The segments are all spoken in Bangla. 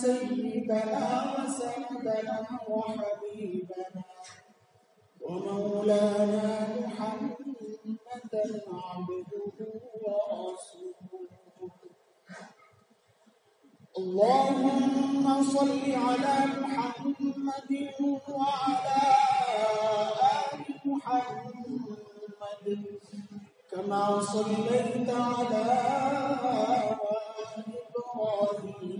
سيدنا وسندنا وحبيبنا ومولانا محمدا عبده ورسوله. اللهم صل على محمد وعلى آل محمد كما صليت على إبراهيم.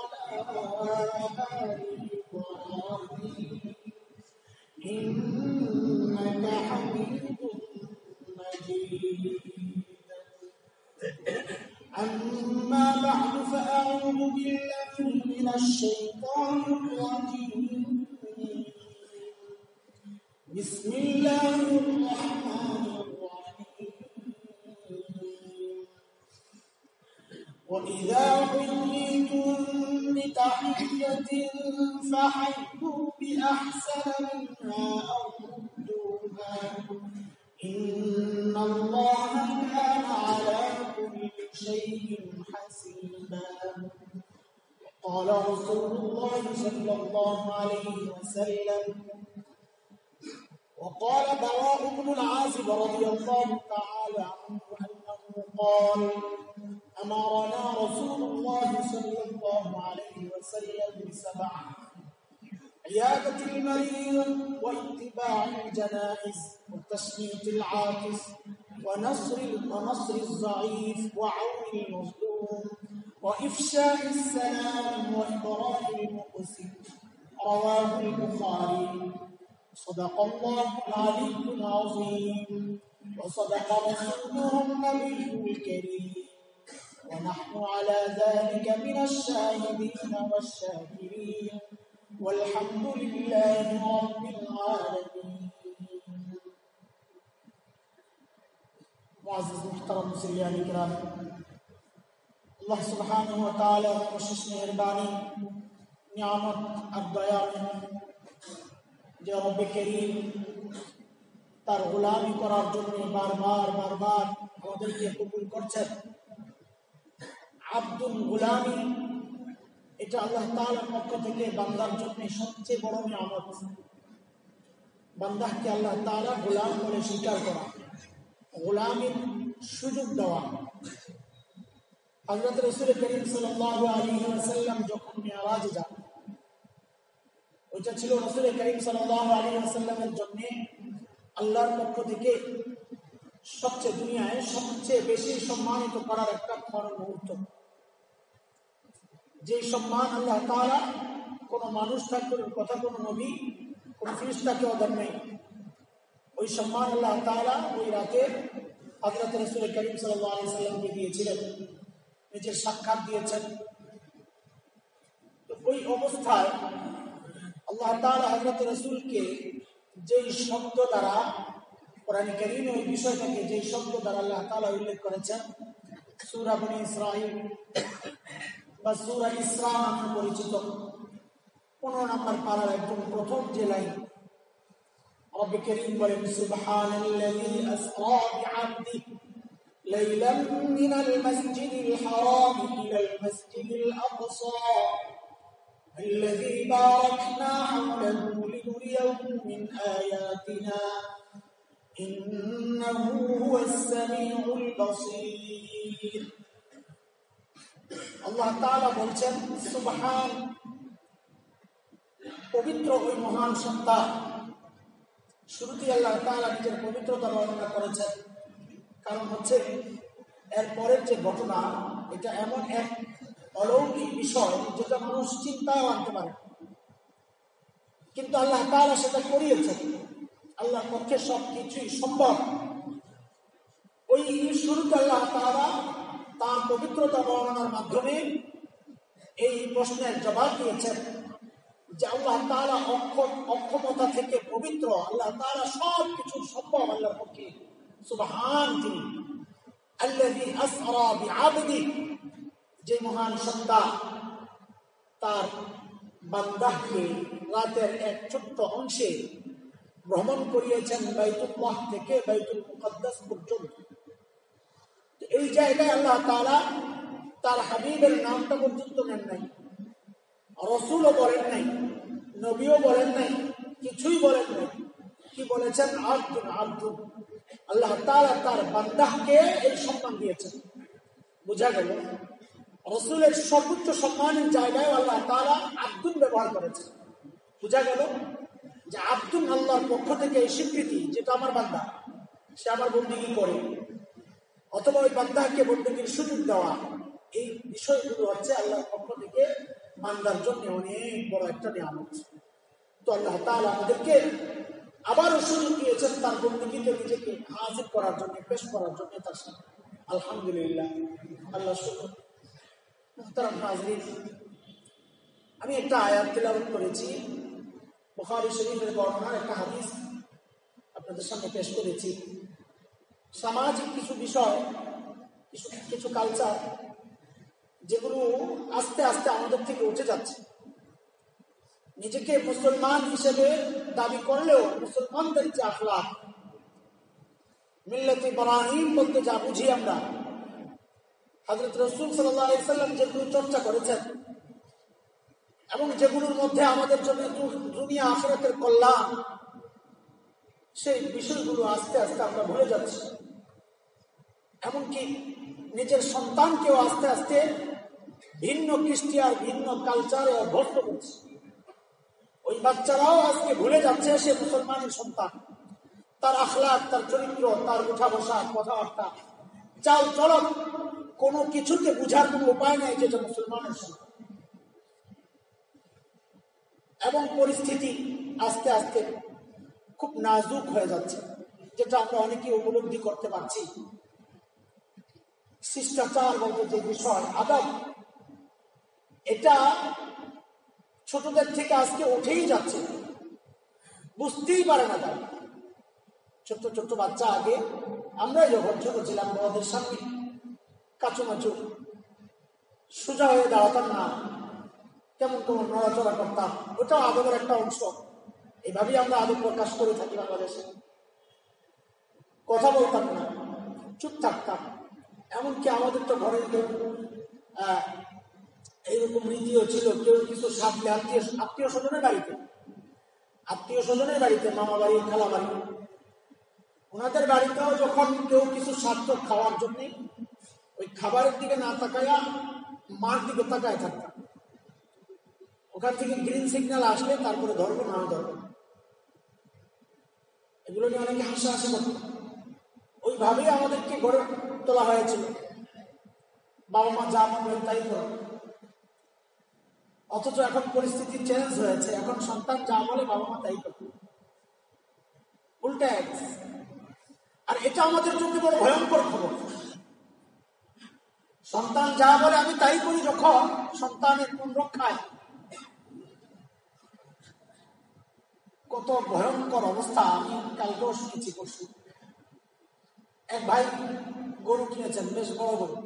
أما بعد فأعوذ بالله من الشيطان الرجيم. بسم الله الرحمن الرحيم. وإذا حييتم بتحية فحيوا بأحسن منها أو ردوها إن الله كان على شيء حسيبا. قال رسول الله صلى الله عليه وسلم وقال براء بن العازب رضي الله تعالى عنه أنه قال أمرنا رسول الله صلى الله عليه وسلم بسبع عيادة المريض واتباع الجنائز وتسمية العاكس ونصر ونصر الضعيف وعون المظلوم وإفشاء السلام وإبراء المقسم. رواه البخاري. صدق الله العلي العظيم. وصدق رسوله النبي الكريم. ونحن على ذلك من الشاهدين والشاكرين. والحمد لله رب العالمين. আজিজ মুখতারাম সিরিয়াল ইকরাম আল্লাহ সুবহানাহু ওয়া তাআলা অশেষ মেহেরবানি নিয়ামত আর দয়া যে রব্বে করিম তার গোলামি করার জন্য বারবার বারবার আমাদেরকে কবুল করছেন। আব্দুল গোলামি, এটা আল্লাহ তালার পক্ষ থেকে বান্দার জন্য সবচেয়ে বড় নিয়ামত। বান্দাকে আল্লাহ তালা গোলাম বলে স্বীকার করা। গোলামের সুযোগ দেওয়া। হযরত রাসূল করিম ওয়াসাল্লাম যখন মিরাজে যান, ওইটা ছিল রাসূল করিম ওয়াসাল্লামের জন্য আল্লাহর পক্ষ থেকে সবচেয়ে দুনিয়ায় সবচেয়ে বেশি সম্মানিত করার একটা ক্ষণ মুহূর্ত। যে সম্মান আল্লাহ তারা কোন মানুষ থাকবে কথা কোন নবী, কোন ফিরিস্তাকে দেন নেই। ওই সম্মান আল্লাহ তাআলা ওই রাতে হযরত রাসূল করিম সাল্লামকে দিয়েছিলেন। নিজের সাক্ষাৎ দিয়েছেন। তো ওই অবস্থায় আল্লাহ তাআলা হযরত রাসূলকে যেই শব্দ দ্বারা কোরআন কারীমে ওই বিষয়টাকে যেই শব্দ দ্বারা আল্লাহ তাআলা উল্লেখ করেছেন, সূরা বনী ইসরাঈল বা সুরা ইসরা নামে পরিচিত। পনেরো নম্বর পাড়ার একদম প্রথম যে লাইন رب كريم বলেন سبحان الذي أسرى بعبده ليلا من المسجد الحرام إلى المسجد الأقصى الذي باركنا حوله لنريه من آياتنا إنه هو السميع البصير আল্লাহ তাআলা বলছেন সুবহান পবিত্র ওই মহান সত্তা শুরুতেই আল্লাহ তাআলা নিজের পবিত্রতা বর্ণনা করেছেন। কারণ হচ্ছে, এর পরের যে ঘটনা, এটা এমন এক অলৌকিক বিষয় যেটা মানুষ চিন্তাও আনতে পারে। কিন্তু আল্লাহ তাআলা সেটা করিয়েছেন। আল্লাহর পক্ষে সব কিছুই সম্ভব। ওই শুরুতে আল্লাহ তাআলা তার পবিত্রতা বর্ণনার মাধ্যমে এই প্রশ্নের জবাব দিয়েছেন। যে আল্লাহ তাআলা অক্ষম অক্ষমতা থেকে পবিত্র। আল্লাহ তাআলা সব কিছু সম্ভব আল্লাহর পক্ষে। সুবহান তিনি আল্লাযী আসরা বিআবদি। যে মহান সত্তা তার বান্দাহকে রাতের এক ছোট্ট অংশে ভ্রমণ করিয়েছেন বাইতুল্লাহ থেকে বাইতুল মুকদ্দাস পর্যন্ত। এই জায়গায় আল্লাহ তাআলা তার হাবিবের নামটা পর্যন্ত নেন নাই। রসুলও বলেন নাই, নবীও বলেন নাই, কিছুই বলেন নাই। কি বলেছেন? আব্দুল আব্দুল আল্লাহ তাআলা তার বান্দাহকে এই সম্মান দিয়েছেন। বোঝা গেল? রসুলের সর্বোচ্চ সম্মানের জায়গায় আল্লাহ তাআলা আব্দুল ব্যবহার করেছেন। বোঝা গেল? যে আব্দুল আল্লাহর পক্ষ থেকে এই স্বীকৃতি, যেটা আমার বান্দা, সে আমার বন্দিগি করে। অথবা ওই বান্দাকে বন্দিগির সুযোগ দেওয়া, এই বিষয়গুলো হচ্ছে আল্লাহর পক্ষ থেকে বান্দার জন্য অনেক বড় একটা নিয়ামত। তো আল্লাহ তাআলা আমাদেরকে আবারও সুযোগ দিয়েছেন তার বন্দিগিতে নিজেকে হাজির করার জন্য, পেশ করার জন্য তার সাথে। আলহামদুলিল্লাহ। আল্লাহ শুক্র। আমি একটা আয়াত তেলাওয়াত করেছি। বুখারী শরীফের বর্ণনার একটা হাদিস আপনাদের সামনে পেশ করেছি। সামাজিক কিছু বিষয়, কিছু কিছু কালচার যেগুলো আস্তে আস্তে আমাদের থেকে উঠে যাচ্ছে। নিজেকে মুসলমান হিসেবে দাবি করলেও মুসলমানদের যে আখলাখ, মিল্লাতে ইব্রাহিম বলতে যা বুঝি আমরা হজরত রসুল সাল্লাম যেগুলো চর্চা করেছেন এবং যেগুলোর মধ্যে আমাদের জন্য দুনিয়া আখরাতের কল্যাণ, সেই বিষয়গুলো আস্তে আস্তে আমরা ভুলে যাচ্ছি। এমনকি নিজের সন্তানকেও আস্তে আস্তে ভিন্ন কৃষ্টি আর ভিন্ন কালচারে অভ্যস্ত করছে ওই বাচ্চারাও আজকে ভুলে যাচ্ছে সে মুসলমানের সন্তান। তার আখলাক তার চরিত্র, তার উঠা বসা, কথাবার্তা। চাল চলন, কোনো কিছুতে বুঝার কোনো উপায় নেই যেটা মুসলমানের সন্তান। এবং পরিস্থিতি আস্তে আস্তে খুব নাজুক হয়ে যাচ্ছে, যেটা আমরা অনেকে উপলব্ধি করতে পারছি। শিষ্টাচার বলতে যে বিষয়, আদব এটা ছোটদের থেকে আজকে উঠেই যাচ্ছে। বুঝতেই পারে না তারা। ছোট্ট ছোট্ট বাচ্চা আগে আমরা যখন ছোট ছিলাম বড়দের সামনে কাচুমাচু, সোজা হয়ে দাঁড়াতাম না। কেমন কেমন নড়াচড়া করতাম, ওটাও আদবের একটা অংশ। এভাবেই আমরা আদব প্রকাশ করে থাকি বাংলাদেশে। কথা বলতাম না, চুপ থাকতাম। এমনকি আমাদের তো ঘরের কেউ এইরকম রীতিও ছিল, কেউ কিছু সাপলে আত্মীয় আত্মীয় স্বজনের বাড়িতে। আত্মীয় স্বজনের বাড়িতে, মামা বাড়ি, খালা বাড়ি। ওনাদের বাড়িতেও যখন কেউ কিছু স্বার্থ খাওয়ার জন্য ওই খাবারের দিকে না তাকায়া মার দিকে তাকায় থাকতাম। ওখান থেকে গ্রিন সিগন্যাল আসলে তারপরে ধরবো না ধরবো এগুলো নিয়ে অনেকে হাসা হাসি করতো। ওইভাবেই আমাদেরকে গড়ে তোলা হয়েছিল। বাবা মা যা বলবেন তাই করো। অথচ এখন পরিস্থিতি চেঞ্জ হয়েছে। এখন সন্তান যা বলে বাবা মা তাই করবে। উল্টা আর এটা আমাদের জন্য বড় ভয়ঙ্কর খবর। সন্তান যা বলে আমি তাই করি যখন সন্তানের কোন রক্ষায় কত ভয়ঙ্কর অবস্থা, আমি কালকেও শুনেছি পরশু। এক ভাই গরু কিনেছেন, বেশ বড় গরু।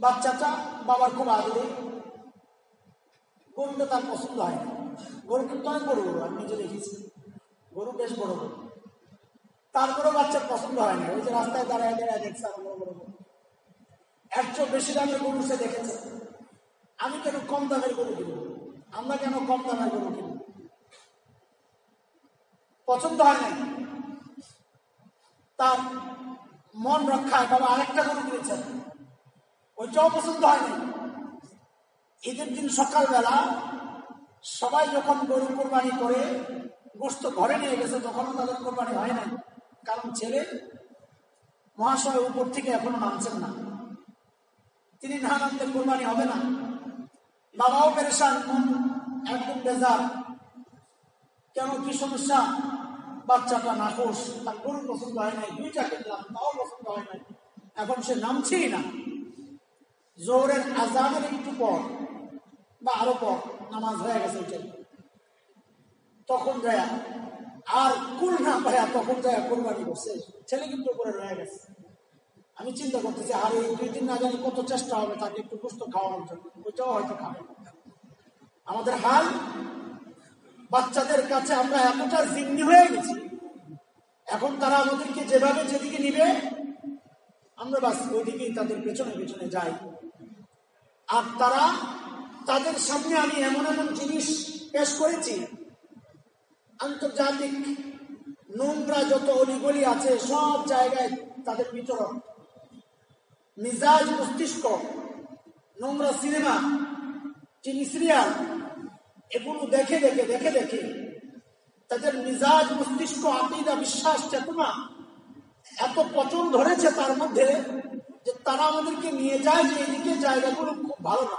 বাচ্চাটা বাবার খুব আদরে গরুটা তার পছন্দ হয় না। গরু কিন্তু অনেক বড় গরু, আমি নিজে দেখেছি। গরু বেশ বড় গরু। তারপরেও বাচ্চার পছন্দ হয় না। ওই যে রাস্তায় দাঁড়ায় দাঁড়ায় দেখছে আর বড় বড় গরু। একশো বেশি দামের গরু সে দেখেছে। আমি কেন কম দামের গরু কিনব? আমরা কেন কম দামের গরু কিনব? পছন্দ হয় নাই। তার মন রক্ষায় বাবা আরেকটা গরু কিনেছেন ওইটাও পছন্দ হয়নি। ঈদের দিন সকালবেলা সবাই যখন গরু কোরবানি করে গোস্ত ঘরে নিয়ে গেছে, তখনও তাদের কোরবানি হয় নাই। কারণ ছেলে মহাশয় উপর থেকে এখনও নামছেন না। তিনি না নামতে কোরবানি হবে না। বাবাও পেরেশান, মন একদম বেজার। কেন, কি সমস্যা? বাচ্চাটা নাকোশ তার গরু পছন্দ হয় নাই, দুইটা কিনলাম তাও পছন্দ হয় নাই। এখন সে নামছেই না। জোহরের আজানের একটু পর বা আরও পর নামাজ হয়ে গেছে ওইটাই তখন যায়, আর কুল না পায়া তখন যায় কোরবানি করছে। ছেলে কিন্তু উপরে রয়ে গেছে। আমি চিন্তা করতেছি, আর এই দুই দিন না জানি কত চেষ্টা হবে তাকে একটু সুস্থ খাওয়ানোর জন্য। ওইটাও হয়তো খাবে। আমাদের হাল, বাচ্চাদের কাছে আমরা এতটা জিম্মি হয়ে গেছি। এখন তারা আমাদেরকে যেভাবে যেদিকে নিবে, আমরা বাস ওইদিকেই তাদের পেছনে পেছনে যাই। আর তারা তাদের সামনে আমি এমন এমন জিনিস পেশ করেছি। আন্তর্জাতিক নোংরা যত অলিগলি আছে, সব জায়গায় তাদের বিতরণ মিজাজ মস্তিষ্ক, নোংরা সিনেমা, টিভি সিরিয়াল, এগুলো দেখে দেখে দেখে দেখে তাদের মিজাজ মস্তিষ্ক, আকিদা, বিশ্বাস, চেতনা এত পচন ধরেছে তার মধ্যে যে তারা আমাদেরকে নিয়ে যায় যে এদিকে জায়গাগুলো খুব ভালো না।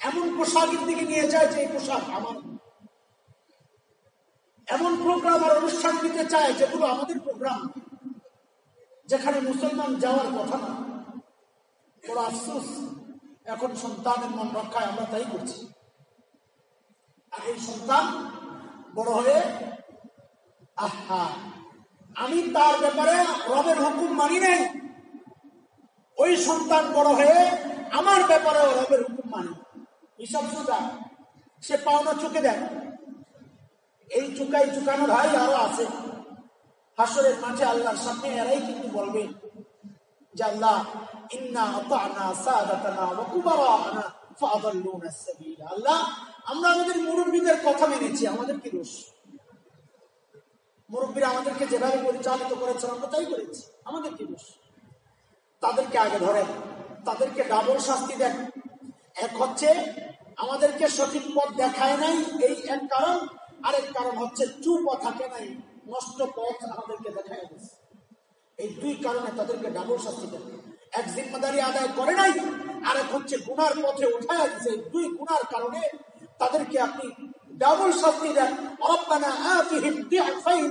এমন পোশাকের দিকে নিয়ে যায় যে এই পোশাক আমার। এমন প্রোগ্রাম আর অনুষ্ঠান দিতে চায় যেগুলো আমাদের প্রোগ্রাম যেখানে মুসলমান যাওয়ার কথা না। বড় আফসোস, এখন সন্তানের মন রক্ষায় আমরা তাই করছি। আর এই সন্তান বড় হয়ে, আহা, আমি তার ব্যাপারে রবের হুকুম মানি নাই। ওই সন্তান বড় হয়ে আমার ব্যাপারেও রবের হুকুম মানি। হিসাব সোজা সে পাওনা চোখে দেয়। এই চুকাই চুকানো ভাই আরও আছে। হাসরের মাঠে আল্লাহর সামনে এরাই কিন্তু বলবে যে, আল্লাহ আমরা আমাদের কথা আমাদের মুরব্বীরা আমাদেরকে যেভাবে তাই করেছি। আমাদের কি দোষ? তাদেরকে আগে ধরেন। তাদেরকে ডাবল শাস্তি দেন। এক হচ্ছে, আমাদেরকে সঠিক পথ দেখায় নাই, এই এক কারণ। আরেক কারণ হচ্ছে চুপ থাকে নাই, নষ্ট পথ আমাদেরকে দেখায় দিচ্ছে এই দুই কারণে তাদেরকে ডাবল শাস্তি দেন। এক জিম্মাদারি আদায় করে নাই, আরেক হচ্ছে, গুনার পথে উঠায় দিচ্ছে দুই গুনার কারণে তাদেরকে আপনি ডাবল শাস্তি দেন। রব্বানা আতিহিম দিআফাইন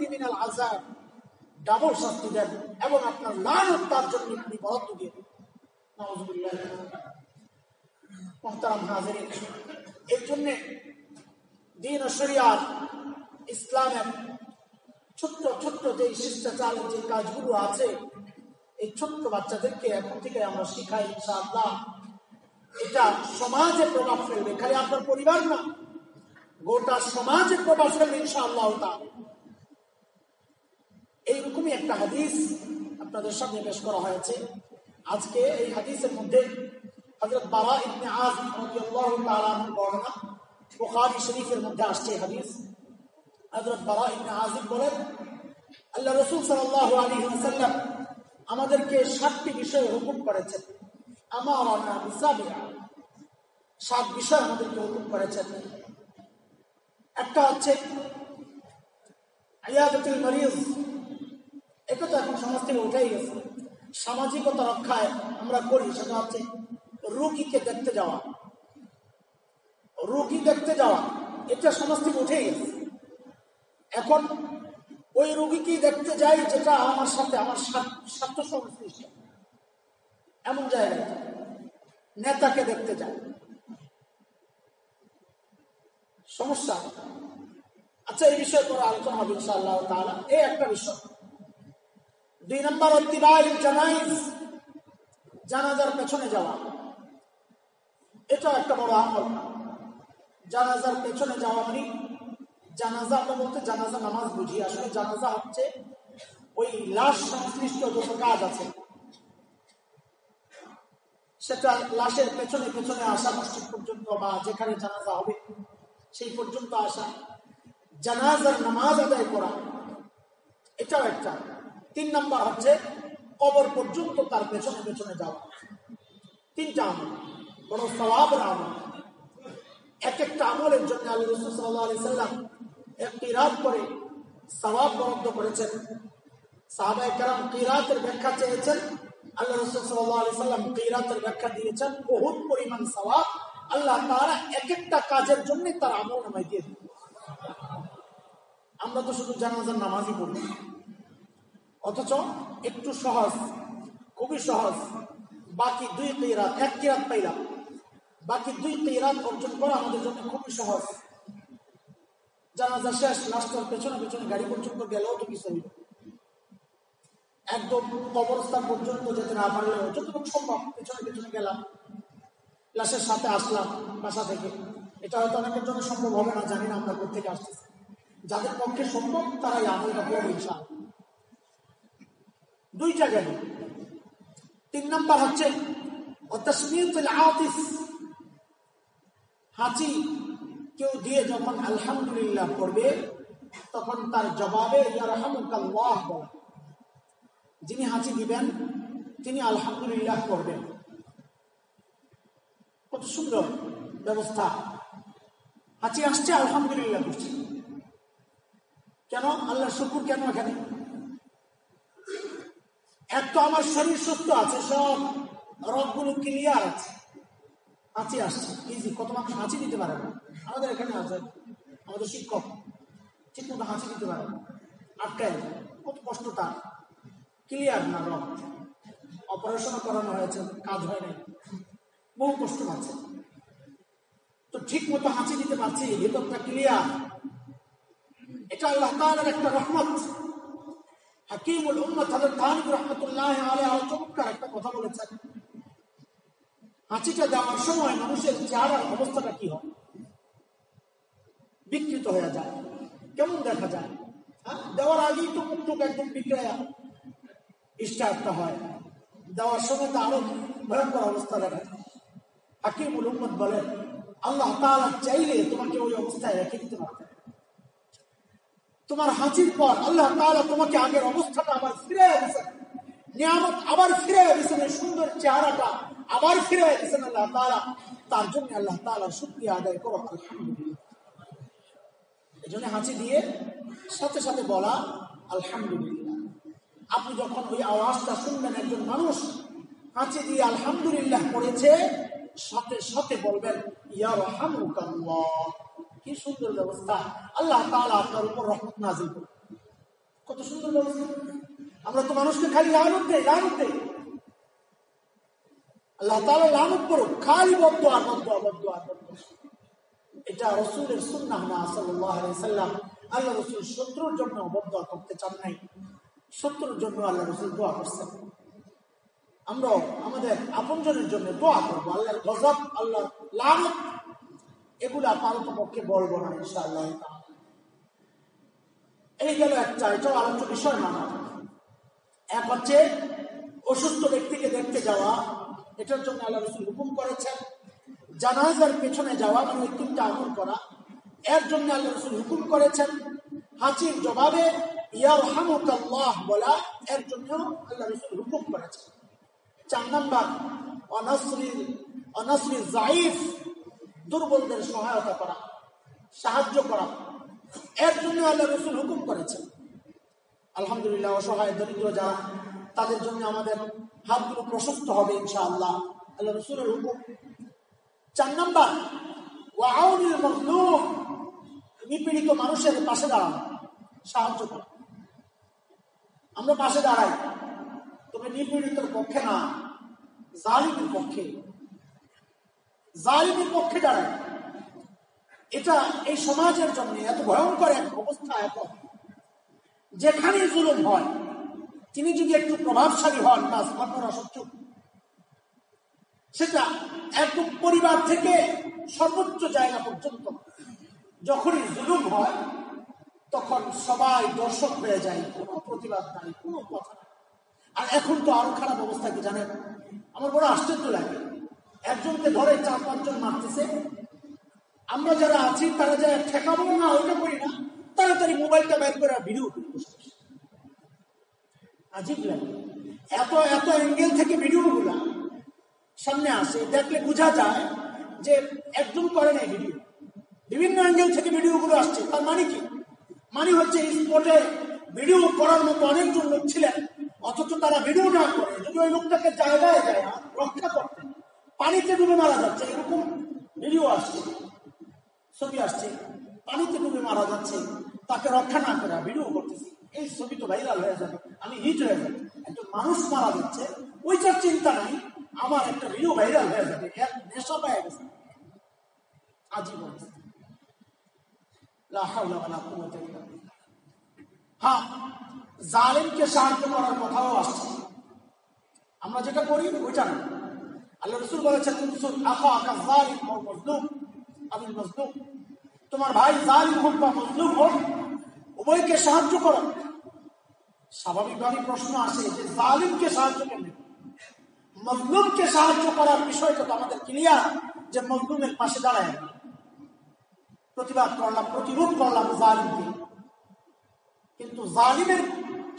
ডাবল শাস্তি দেন এবং আপনার লানত তার জন্য আপনি বরাদ্দ দিয়ে দেন মুহতারাম এর জন্য দিন ও শরিয়াত ইসলামের ছোট্ট ছোট্ট যে শিষ্টাচার যে কাজগুলো আছে, এই ছোট্ট বাচ্চাদেরকে এখন থেকে আমরা শিখাই, ইনশাআল্লাহ। এটা সমাজে প্রভাব ফেলবে। খালি আপনার পরিবার না, গোটা সমাজে প্রভাব ফেলবে, ইনশাআল্লাহ এইরকমই একটা হাদিস আপনাদের সামনে পেশ করা হয়েছে। আজকে এই হাদিসের মধ্যে হযরত বারা ইবনে আযিব রাদিয়াল্লাহু তাআলা বর্ণনা বুখারী শরীফের মধ্যে আসছে হাদিস। হযরত বারা ইবনে আযিব বলেন, আল্লাহ রাসূল সাল্লাল্লাহু আলাইহি ওয়াসাল্লাম আমাদেরকে সাতটি বিষয়ে হুকুম করেছেন। আমারানা বিসাবিয়া সাত বিষয় আমাদেরকে হুকুম করেছেন। একটা হচ্ছে আয়াদতুল মরিজ এটা তো এখন সমাজ থেকে উঠেই গেছে। সামাজিকতা রক্ষায় আমরা করি, সেটা হচ্ছে রোগীকে দেখতে যাওয়া। রুগী দেখতে যাওয়া, এটা সমাজ থেকে উঠেই গেছে। এখন ওই রোগীকেই দেখতে যাই যেটা আমার সাথে, আমার স্বার্থ সংশ্লিষ্ট। এমন জায়গায় নেতাকে দেখতে যায়। সমস্যা? আচ্ছা এই বিষয়ে পরে আলোচনা হবে ইনশাআল্লাহ তাআলা। এই একটা বিষয়। দুই নম্বর জানাজার পেছনে যাওয়া। এটা একটা বড় আমল। জানাজার পেছনে যাওয়া মানে জানাজা আমরা বলতে জানাজা নামাজ বুঝি আসলে জানাজা হচ্ছে ওই লাশ সংশ্লিষ্ট যত কাজ আছে, সেটা লাশের পেছনে পেছনে আসা মসজিদ পর্যন্ত বা যেখানে জানাজা হবে সেই পর্যন্ত আসা। জানাজার নামাজ আদায় করা, এটাও একটা। তিন নম্বর হচ্ছে কবর পর্যন্ত তার পেছনে পেছনে যাওয়া। তিনটা আমল। বড় স্বভাবের আমল। এক একটা আমলের জন্য আলী রসুল সাল্লাহ আলি সাল্লাম একটি রাত করে সবাব বরাদ্দ করেছেন। কিরাতের ব্যাখ্যা চেয়েছেন। কিরাতের ব্যাখ্যা দিয়েছেন। বহুত পরিমাণ আল্লাহ তারা এক একটা কাজের তার আমল নামাই আমরা তো শুধু জানাজার নামাজই পড়ি। অথচ একটু সহজ, খুবই সহজ। বাকি দুই কিরাত এক কিরাত পাইলাম। বাকি দুই কিরাত অর্জন করা আমাদের জন্য খুবই সহজ। জানাজা শেষ লাস্টার পেছনে পেছনে গাড়ি পর্যন্ত গেলেও তো কিছু হইল একদম কবরস্থান পর্যন্ত যেতে না পারলেও যতটুকু সম্ভব পেছনে পেছনে গেলাম। লাশের সাথে আসলাম বাসা থেকে। এটা হয়তো অনেকের জন্য সম্ভব হবে না, জানি না আমরা কোথেকে আসতেছি। যাদের পক্ষে সম্ভব, তারাই আমলটা করবে ইনশাল দুইটা গেল তিন নম্বর হচ্ছে হাঁচি কেউ দিয়ে যখন আলহামদুলিল্লাহ পড়বে, তখন তার জবাবে যিনি হাঁচি দিবেন, তিনি আলহামদুলিল্লাহ করবেন কত সুন্দর ব্যবস্থা। হাঁচি আসছে, আলহামদুলিল্লাহ করছি। কেন? আল্লাহ শুকুর কেন এখানে? এক তো আমার শরীর সুস্থ আছে, সব রোগগুলো ক্লিয়ার আছে। হাঁচি আসছে ইজি কত মানুষ হাঁচি দিতে পারে না। আমাদের এখানে আছে, আমাদের শিক্ষক, ঠিক মতো হাঁচি দিতে পারে না। আটকায় কত কষ্ট তার। ক্লিয়ার না রোগ। অপারেশন করানো হয়েছে, কাজ হয় নাই। বহু কষ্ট পাচ্ছে। তো ঠিক মতো হাঁচি দিতে পারছি, ভেতরটা ক্লিয়ার এটা আল্লাহ তাআলার একটা রহমত। হাকিমুল উম্মত হযরত তানিব রাহমাতুল্লাহ আলাইহি চমৎকার একটা কথা বলেছেন। হাঁচিটা দেওয়ার সময় মানুষের চেহারার অবস্থাটা কি হয়? বিকৃত হয়ে যায়। কেমন দেখা যায়? হ্যাঁ? দেওয়ার আগেই তো মুখ টুক একদম বিক্রয়া। স্টার্টটা হয়। দেওয়ার সময় তো আরও ভয়ঙ্কর অবস্থা দেখা যায়। হাকিমুল উম্মত বলেন, আল্লাহ চাইলে তোমাকে ওই অবস্থায় রেখে দিতে পারতেন। তোমার হাঁচির পর আল্লাহ তাআলা তোমাকে আগের অবস্থাটা আবার ফিরে দিয়েছেন। নিয়ামত আবার ফিরে দিয়েছেন সুন্দর চেহারাটা আবার ফিরে দিয়েছেন আল্লাহ তাআলা। তার জন্য আল্লাহ তাআলা শুকরিয়া আদায় করো আলহামদুলিল্লাহ। এই জন্য হাঁচি দিয়ে সাথে সাথে বলা, আলহামদুলিল্লাহ। আপনি যখন ওই আওয়াজটা শুনবেন, একজন মানুষ হাঁচি দিয়ে আলহামদুলিল্লাহ করেছে সাথে সাথে বলবেন ইয়া রহমুকাল্লাহ কি সুন্দর ব্যবস্থা। আল্লাহ তাআলা আপনার উপর রহমত নাজিল করুন। কত সুন্দর ব্যবস্থা। আমরা তো মানুষকে খালি দেই, লানত দেই। আল্লাহ লানত করুক, খালি বদ্ধ আর বদ্ধ বদ্ধ আর এটা রসুলের সুন্নাহ আল্লাহ রসুল শত্রুর জন্য বদ্ধ করতে চান নাই। শত্রুর জন্য আল্লাহ রসুল দোয়া করছেন। আমরা আমাদের আপনজনের জন্য দোয়া করব। আল্লাহর গজব আল্লাহ লানত এগুলা পারত পক্ষে বলব না, ইনশাআল্লাহ। এই গেল একটা, এটাও আলোচ্য বিষয় না এক হচ্ছে, অসুস্থ ব্যক্তিকে দেখতে যাওয়া, এটার জন্য আল্লাহ রসুল হুকুম করেছেন, জানাজার পেছনে যাওয়া মানে তিনটা আমল করা। এর জন্য আল্লাহ রসুল হুকুম করেছেন হাঁচির জবাবে ইয়ার হামুকাল্লাহ বলা, এর জন্য আল্লাহ রসুল হুকুম করেছেন। চার নম্বর অনাসরির অনাসরির জাইফ। দুর্বলদের সহায়তা করা, সাহায্য করা। এর জন্য আল্লাহ রসুল হুকুম করেছেন। আলহামদুলিল্লাহ, অসহায় দরিদ্র যারা তাদের জন্য আমাদের হাতগুলো প্রশস্ত হবে, ইনশাআল্লাহ। আল্লাহ আল্লাহ রসুলের হুকুম। চার নম্বর ওয়াউনিল মজলুম নিপীড়িত মানুষের পাশে দাঁড়ানো, সাহায্য করা। আমরা পাশে দাঁড়াই, তবে নিপীড়িতের পক্ষে না, জালিমের পক্ষে। জালিমের পক্ষে দাঁড়ায়। এটা এই সমাজের জন্য এত ভয়ঙ্কর এক অবস্থা এখন। যেখানে জুলুম হয়, তিনি যদি একটু প্রভাবশালী হন বাস আপনারা সচ্ছু সেটা একদম পরিবার থেকে সর্বোচ্চ জায়গা পর্যন্ত। যখনই জুলুম হয়, তখন সবাই দর্শক হয়ে যায়, কোনো প্রতিবাদ নাই, কোনো কথা আর এখন তো আরও খারাপ অবস্থা কি জানেন? আমার বড় আশ্চর্য লাগে। একজনকে ধরে চার পাঁচজন মারতেছে। আমরা যারা আছি, তারা যারা ঠেকাবো না, ওইটা করি না, তাড়াতাড়ি মোবাইলটা বের করে ভিডিও আজিব লাগে। এত এত অ্যাঙ্গেল থেকে ভিডিও গুলা সামনে আসে, দেখলে বোঝা যায় যে একজন করে নাই ভিডিও। বিভিন্ন অ্যাঙ্গেল থেকে ভিডিও গুলো আসছে, তার মানে কি? মানে হচ্ছে স্পটে ভিডিও করার মতো অনেকজন লোক ছিলেন, অথচ তারা ভিডিও না করে, যদি ওই লোকটাকে জায়গায় যায় রক্ষা করতে পানিতে ডুবে মারা যাচ্ছে, এরকম ভিডিও আসছে, ছবি আসছে, পানিতে ডুবে মারা যাচ্ছে, তাকে রক্ষা না করে ভিডিও করতেছি। এই ছবি তো ভাইরাল হয়ে যাবে, আমি হিট হয়ে যাবে। একজন মানুষ মারা যাচ্ছে, ওইটার চিন্তা নাই, আমার একটা ভিডিও ভাইরাল হয়ে যাবে, এক নেশা পায় গেছে। আজীবন। হ্যাঁ জালেমকে সাহায্য করার কথাও আসছে। আমরা যেটা করি, ওইটা না। আল্লাহ রসুল বলেছেন আখা আকা জালিম আবিল মজলুম। তোমার ভাই জালিম হোক বা মজলুম হোক, উভয়কে সাহায্য করো। স্বাভাবিকভাবে প্রশ্ন আসে যে জালিমকে সাহায্য করবে মজলুমকে সাহায্য করার বিষয়টা তো আমাদের ক্লিয়ার যে মজলুমের পাশে দাঁড়ায় প্রতিবাদ করলাম, প্রতিরোধ করলাম জালিমকে। কিন্তু জালিমের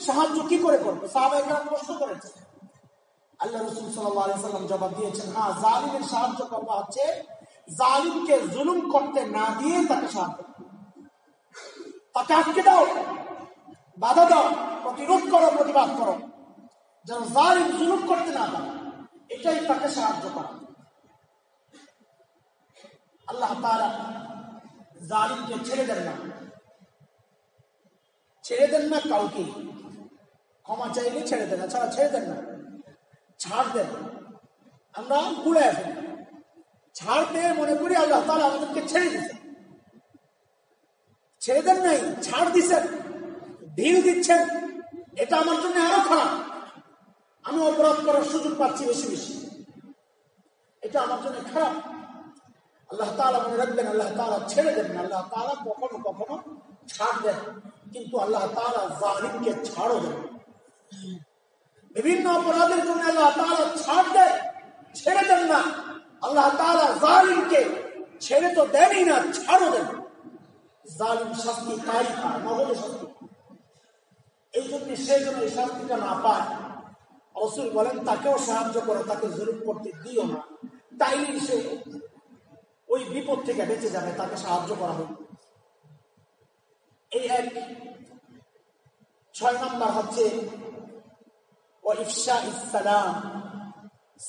সাহায্য কি করে করব? সাহাবাহিকরা প্রশ্ন করেছে আল্লাহ রসুল সাল্লাম জবাব দিয়েছেন হ্যাঁ জালিমের সাহায্য করবা হচ্ছে জালিমকে জুলুম করতে না দিয়ে তাকে সাহায্য তাকে আটকে দাও, বাধা দাও, প্রতিরোধ করো, প্রতিবাদ করো। যেন জালিম জুলুম করতে না পারে, এটাই তাকে সাহায্য করা। আল্লাহ তারা জালিমকে ছেড়ে দেন না। ছেড়ে দেন না কাউকে। ক্ষমা চাইলে ছেড়ে দেন না, ছাড়া ছেড়ে দেন না। ছাড় দেন। আমরা কুড়ে আসি ছাড় পেয়ে মনে করি আল্লাহ তালা আমাদেরকে ছেড়ে দিচ্ছেন ছেড়ে দেন নাই, ছাড় দিচ্ছেন ঢিল দিচ্ছেন। এটা আমার জন্য আরও খারাপ। আমি অপরাধ করার সুযোগ পাচ্ছি বেশি বেশি। এটা আমার জন্য খারাপ। আল্লাহ তালা মনে রাখবেন, আল্লাহ তালা ছেড়ে দেন আল্লাহ তালা কখনো কখনো ছাড় দেন। কিন্তু আল্লাহ তালা জালিমকে ছাড়ও দেন। বিভিন্ন অপরাধের জন্য আল্লাহ তালা ছাড় দেন, ছেড়ে দেন না। আল্লাহ তালা জালিমকে ছেড়ে তো দেনই না, ছাড়ও দেন জালিম শাস্তি তাই পায় নগদ শাস্তি। এই জন্য সে যেন এই শাস্তিটা না পায় অসুর বলেন, তাকেও সাহায্য করে, তাকে জরুর করতে দিও না। তাই সে ওই বিপদ থেকে বেঁচে যাবে, তাকে সাহায্য করা হবে এই এক ছয় নম্বর হচ্ছে ইসলাম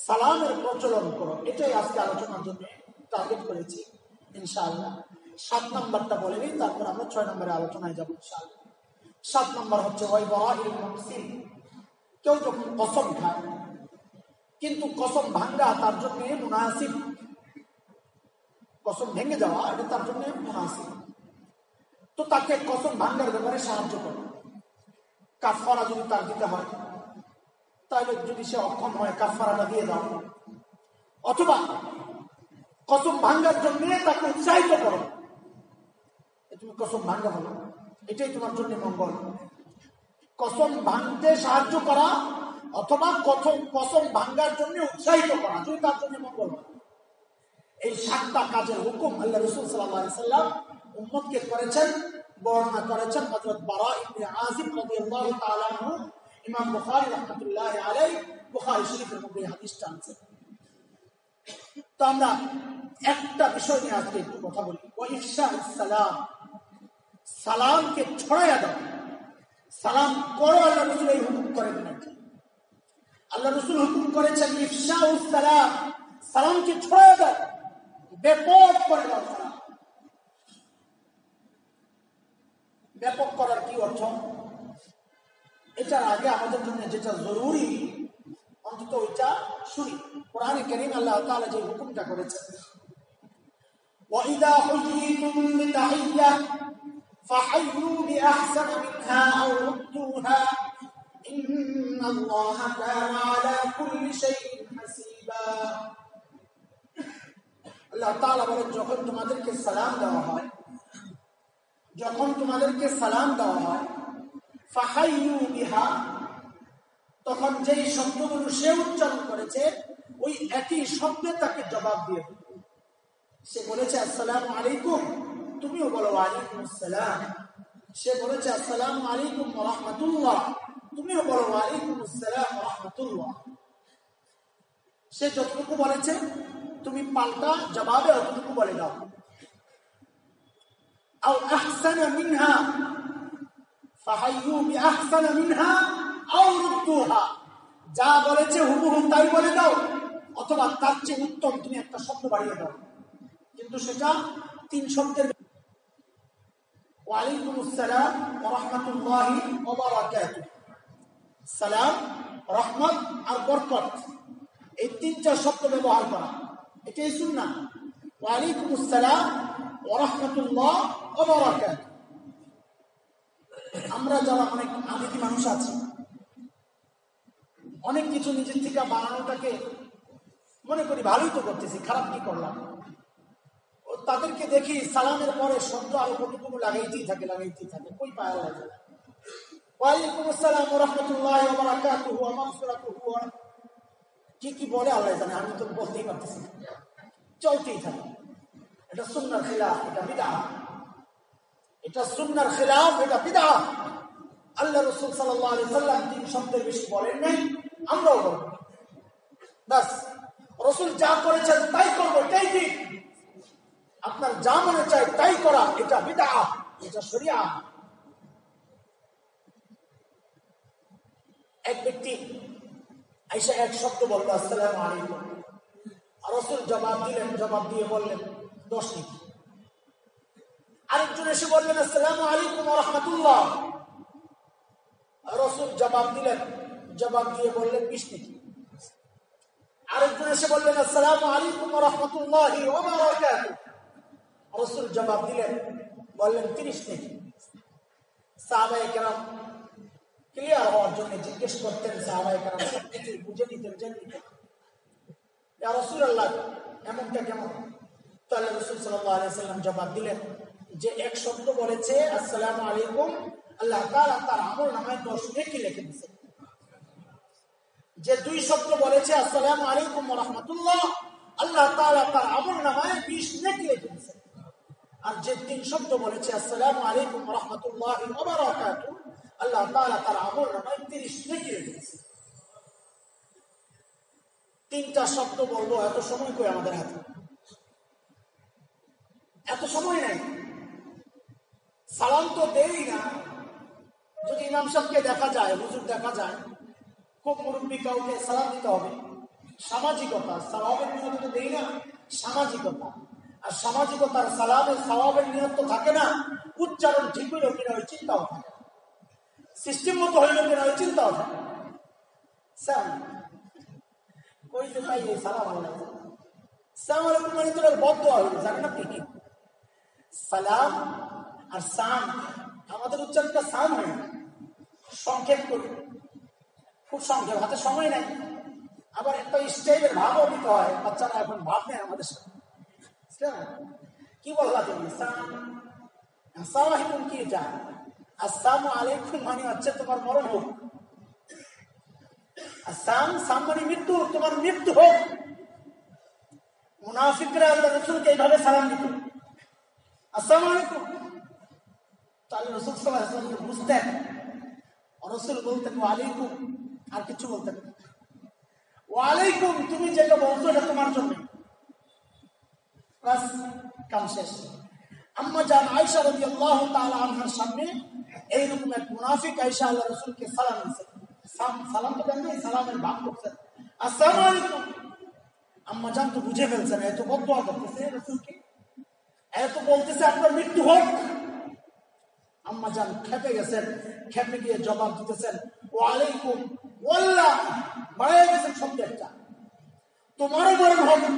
সালামের প্রচলন করো। এটাই আজকে আলোচনার জন্য টার্গেট করেছি, ইনশাআল্লাহ। সাত নম্বরটা বলেনি তারপর আমরা ছয় নম্বরে আলোচনায় যাব, ইনশাআল্লাহ। সাত নম্বর হচ্ছে কেউ যখন কসম খায়, কিন্তু কসম ভাঙ্গা তার জন্য মুনাসিব। কসম ভেঙে যাওয়া, এটা তার জন্য মুনাসিব। তো তাকে কসম ভাঙ্গার ব্যাপারে সাহায্য করো। কাফারা যদি তার দিতে হয় তাহলে যদি সে অক্ষম হয় কাফারাটা দিয়ে দাও। অথবা কসম ভাঙ্গার জন্য তাকে উৎসাহিত করো। তুমি কসম ভাঙ্গা হলো এটাই তোমার জন্য মঙ্গল। কসম ভাঙতে সাহায্য করা অথবা কথম কসম ভাঙ্গার জন্য উৎসাহিত করা যদি তার জন্য মঙ্গল। এই সাতটা কাজের হুকুম আল্লাহ রসুল সাল্লাম উম্মতকে করেছেন, বর্ণনা করেছেন হযরত বারা ইবনে আযিব রাদিয়াল্লাহু তাআলা ইমাম বুখারী রাহমাতুল্লাহি আলাইহি বুখারী শরীফের মধ্যে হাদিসটা আনছেন তো আমরা একটা বিষয় নিয়ে আজকে একটু কথা বলি। ইফশাউস সালাম। সালামকে ছড়াইয়া দাও। সালাম করো, আল্লাহ রসুল এই হুকুম করেন নাকি আল্লাহ রসুল হুকুম করেছেন ইফশাউস সালাম। সালামকে ছড়াইয়া দাও। ব্যাপক করে দাও সালাম। ব্যাপক করার কি অর্থ? এটার আগে আমাদের জন্য যেটা জরুরি অন্তত ওইটা শুনি কোরআনে করিম আল্লাহ তাআলা যে হুকুমটা করেছেন وإذا حييتم بتحية فحيوا بأحسن منها أو ردوها إن الله كان على كل شيء حسيبا আল্লাহ তাআলা বলেন যখন তোমাদেরকে সালাম দেওয়া হয় যখন তোমাদেরকে সালাম দেওয়া হয় তখন যেই শব্দগুলো সে উচ্চারণ করেছে, ওই একই শব্দে তাকে জবাব দিয়ে সে বলেছে, আসসালাম আলাইকুম। তুমিও বলো আলাইকুম সে বলেছে, আসসালাম আলাইকুম রহমতুল্লাহ। তুমিও বলো আলাইকুম আসসালাম রহমতুল্লাহ। সে যতটুকু বলেছে, তুমি পাল্টা জবাবে অতটুকু বলে দাও। আও আহসানা মিনহা। যা বলেছে হুবহু তাই বলে দাও, অথবা তার চেয়ে উত্তম তুমি একটা শব্দ বাড়িয়ে দাও। কিন্তু সেটা তিন শব্দের ওয়ালাইকুম আসসালাম ওয়া রাহমাতুল্লাহি ওয়া বারাকাতুহু। সালাম, রহমত আর বরকত, এই তিনটা শব্দ ব্যবহার করা। এটাই সুন্নাহ। ওয়া আলাইকুম আসসালাম ওয়া রাহমাতুল্লাহ ওয়া বারাকাতুহু। আমরা যারা অনেক আবেগী মানুষ আছি, অনেক কিছু নিজের থেকে বানানোটাকে মনে করি ভালোই তো করতেছি, খারাপ কি করলাম? তাদেরকে দেখি সালামের পরে শব্দ আরও কতটুকু লাগাইতেই থাকে লাগাইতেই থাকে, কই পায়া লাগে কি কি বলে আল্লাহ জানে, আমি তো বলতেই পারতেছি চলতেই থাকে। এটা সুন্নার খিলাফ, এটা বিদআ। এটা সুন্নার খিলাফ, এটা বিদআ। আল্লাহ রাসূল সাল্লাম তিন শব্দের বেশি বলেন নাই, আমরাও বলব। বাস রসুল যা করেছেন তাই করব, এটাই ঠিক। আপনার যা মনে চায় তাই করা, এটা বিদা এটা সরিয়া এক ব্যক্তি আইসা এক শব্দ বলল, আসসালাম আলাইকুম। রসুল জবাব দিলেন, জবাব দিয়ে বললেন, দশ নাকি আরেকজন এসে বললেন, আসসালাম আলাইকুম রহমতুল্লাহ। রসুল জবাব দিলেন, জবাব দিয়ে বললেন নাকি? আরেকজন এসে বললেন, আসসালাম আলাইকুম রহমতুল্লাহ রসুল জবাব দিলেন, বললেন তিরিশ নাকি? সাহাবাই কেরাম ক্লিয়ার হওয়ার জন্য জিজ্ঞেস করতেন সাহাবাই কেরাম সব কিছু বুঝে নিতেন জেনে নিতেন রসুল আল্লাহ এমনটা কেমন? তাহলে রসুল সাল্লাম জবাব দিলেন যে এক শব্দ বলেছে, আসসালাম আলাইকুম। আল্লাহ তাআলা তার আমল নামায় দশ নেকি লিখে দিয়েছেন যে দুই শব্দ বলেছে, আসসালাম আলাইকুম রহমতুল্লাহ, আল্লাহ তাআলা তার আমল নামায় বিশ নেকি লিখে দিয়েছেন আর যে তিন শব্দ বলেছে, আসসালাম আলাইকুম রহমতুল্লাহ আল্লাহ তাআলা তার আমল নামায় তিরিশ নেকি লিখে দিয়েছেন তিনটা শব্দ বলব, এত সময় কই আমাদের হাতে? এত সময় নাই। সালাম তো দেই না। যদি ইমাম সাহেবকে দেখা যায়, হুজুর দেখা যায়, খুব মুরব্বী কাউকে সালাম দিতে হবে। সামাজিকতা, সালামের নিয়ত তো দেই না, সামাজিকতা। আর সামাজিকতার সালামের সওয়াবের নিয়ত তো থাকে না। উচ্চারণ ঠিক হইল কিনা ওই চিন্তাও থাকে সিস্টেম মতো হইল কিনা ওই চিন্তাও থাকে পাই সালাম আলাইকুম মানে তোর বদ্ধ হইল, জানেন আপনি সালাম আর সাম আমাদের উচ্চারণটা সাম হয় না। সংক্ষেপ করি। খুব সংক্ষেপ, হাতে সময় নাই। আবার একটা স্টাইলের ভাবও দিতে হয়, বাচ্চারা এখন ভাব নেয় আমাদের সাথে। কি বললা তুমি? আসসালামাইকুম কি এটা? আসসালামু আলাইকুম মানে হচ্ছে তোমার মরণ হোক। আর সাম সাম মানে মৃত্যু, তোমার মৃত্যু হোক। মুনাফিকরা আল্লাহ রসুলকে এইভাবে সালাম দিত। আসসালামু আলাইকুম। তাহলে রসুল সাল্লাহ বুঝতেন রসুল বলতেন ওয়ালাইকুম আর কিছু বলতেন ওয়ালাইকুম তুমি যেটা বলছো এটা তোমার জন্য কাম শেষ। আম্মা জান আয়েশা রাদিয়াল্লাহু তাআলা আনহার সামনে মুনাফিক আয়েশা আল্লাহ রাসূলকে সালাম দিয়েছে সালাম তো দেন নাই, সালামের আসসালামু আলাইকুম আম্মা জান তো বুঝে ফেলছেন এত বদয়া করতেছে রাসূলকে। এত বলতেছে আপনার মৃত্যু হোক। আম্মা জান খেপে গেছেন খেপে গিয়ে জবাব দিতেছেন, ওয়ালাইকুম ওয়াল্লাহ। বাড়াই গেছেন শব্দ একটা। তোমারও মরণ হবে,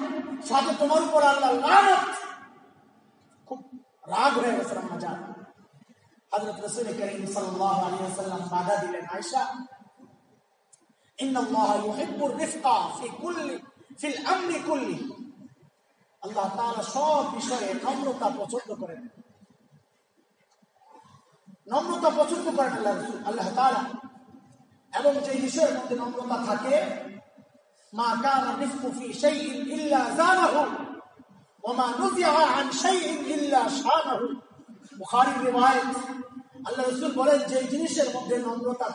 সাথে তোমার উপর আল্লাহ লানত। খুব রাগ হয়ে গেছে আম্মা জান হযরত রাসূল করিম সাল্লাল্লাহু আলাইহি ওয়াসাল্লাম বাধা দিলেন আয়েশা ইন্না আল্লাহ ইউহিব্বুর রিফকা ফি কুল্লি, ফিল আমরি কুল্লি। আল্লাহ তাআলা সব বিষয়ে নম্রতা পছন্দ করেন। নম্রতা পছন্দ আল্লাহ রসুল, আল্লাহ তাআলা। এবং যে বিষয়ের মধ্যে নম্রতা থাকে, মা কানা রিওয়ায়াত, আল্লাহ জিনিসের মধ্যে নম্রতা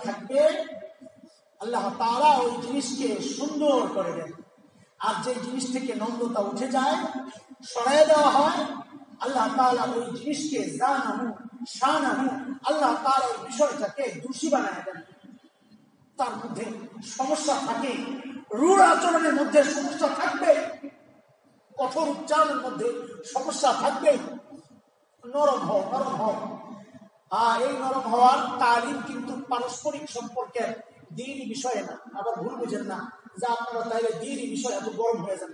ওই জিনিসকে সুন্দর করে আর যে জিনিস থেকে নম্রতা উঠে যায় সরাই দেওয়া হয় আল্লাহ তাআলা ওই জিনিসকে জানাহু শানাহু আল্লাহ তাআলা ওই বিষয়টাকে দোষী বানায় দেন। তার মধ্যে সমস্যা থাকে, রূঢ় আচরণের মধ্যে সমস্যা থাকবে, কঠোর উচ্চারণের মধ্যে সমস্যা থাকবে। নরম হও নরম হও। আর এই নরম হওয়ার তালিম কিন্তু পারস্পরিক সম্পর্কের দিন বিষয়ে না, আবার ভুল বুঝেন না। যে আপনারা তাইলে দিন বিষয় এত গরম হয়ে যান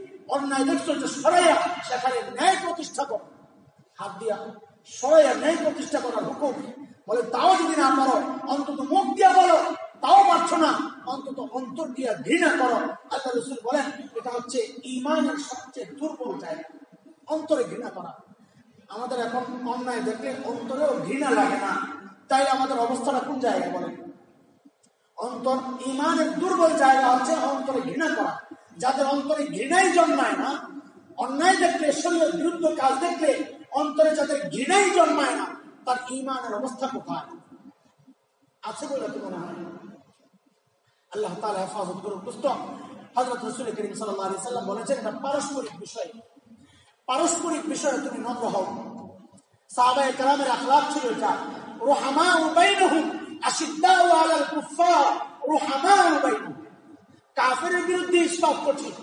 অন্যায় দেখছ যে সরাইয়া সেখানে ন্যায় প্রতিষ্ঠা করো। হাত দিয়া সরাইয়া ন্যায় প্রতিষ্ঠা করার হুকুম। বলে, তাও যদি না পারো অন্তত মুখ দিয়া বলো, তাও পারছ না। অন্তত অন্তর দিয়া ঘৃণা করো। আল্লাহ রসুল বলেন, এটা হচ্ছে ইমানের সবচেয়ে দুর্বল জায়গা। অন্তরে ঘৃণা করা। আমাদের এখন অন্যায় দেখলে অন্তরেও ঘৃণা লাগে না। তাই আমাদের অবস্থাটা কোন জায়গায় বলেন? অন্তর ইমানের দুর্বল জায়গা হচ্ছে অন্তরে ঘৃণা করা। যাদের অন্তরে ঘৃণাই জন্মায় না, অন্যায় দেখলে, শরীরের বিরুদ্ধ কাজ দেখলে অন্তরে যাদের ঘৃণাই জন্মায় না, তার ইমানের অবস্থা কোথায়? আছে বলে তো মনে হয়? আল্লাহ তাআলা হেফাজত করুন পুস্তক হযরত রাসূল করিম সাল্লাল্লাহু সাল্লাম বলেছেন এটা পারস্পরিক বিষয়। পারস্পরিক বিষয়ে তুমি নম্র হও। সাহাবায়ে কেরামের আখলাক ছিল এটা। রুহামাউ বাইনহুম, আশিদ্দাউ আলাল কুফার রুহামাউ বাইনহুম। কাফেরের বিরুদ্ধে ইসলাম কঠিন।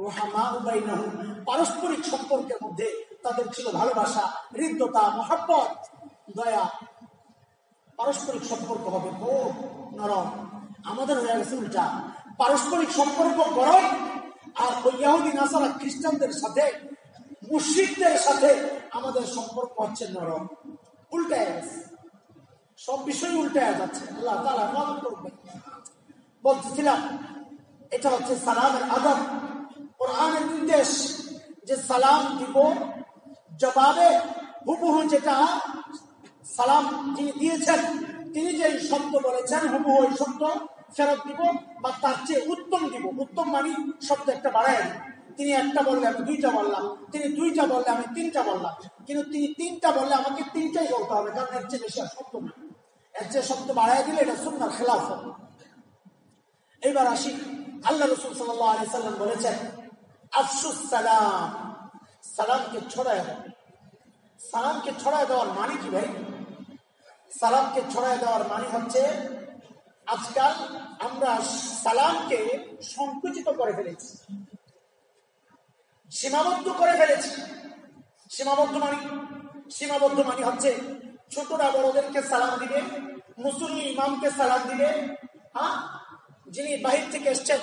রুহামাউ বাইনহুম পারস্পরিক সম্পর্কের মধ্যে তাদের ছিল ভালোবাসা, হৃদ্যতা, মহাব্বত। দয়া, পারস্পরিক সম্পর্ক হবে খুব নরম। আমাদের হয়ে গেছে উল্টা। পারস্পরিক সম্পর্ক গরম আর ওই ইহুদি নাসারা খ্রিস্টানদের সাথে মুসিদদের সাথে আমাদের সম্পর্ক হচ্ছে নরম। উল্টায় গেছে। সব বিষয় উল্টায় যাচ্ছে। আল্লাহ তালা করবে বলতেছিলাম এটা হচ্ছে সালামের আদব। কোরআনের নির্দেশ যে সালাম দিব, জবাবে হুবহু যেটা সালাম যিনি দিয়েছেন, তিনি যে শব্দ বলেছেন, হুবহু ওই শব্দ ফেরত দিব বা তার চেয়ে উত্তম দিব। উত্তম মানে শব্দ একটা দিব তিনি একটা বললে আমি দুইটা বললাম, তিনি দুইটা বললে আমি তিনটা বললাম, কিন্তু তিনি তিনটা বললে আমাকে তিনটাই বলতে হবে, কারণ এর চেয়ে বেশি আর শব্দ এর চেয়ে শব্দ বাড়াই দিলে এটা সুন্দর খেলাফ হবে এইবার আসি আল্লাহ রসুল সাল্লাম বলেছেন সালামকে ছড়ায় দেয় সালামকে ছড়ায় দেওয়ার মানে কি ভাই? সালামকে ছড়ায় দেওয়ার মানে হচ্ছে, আজকাল আমরা সালামকে সংকুচিত করে ফেলেছি। সীমাবদ্ধ করে ফেলেছি। সীমাবদ্ধ মানে সীমাবদ্ধ মানে হচ্ছে, ছোটরা বড়দেরকে সালাম দিবে মুসলিম ইমামকে সালাম দিবে হ্যাঁ? যিনি বাহির থেকে এসছেন,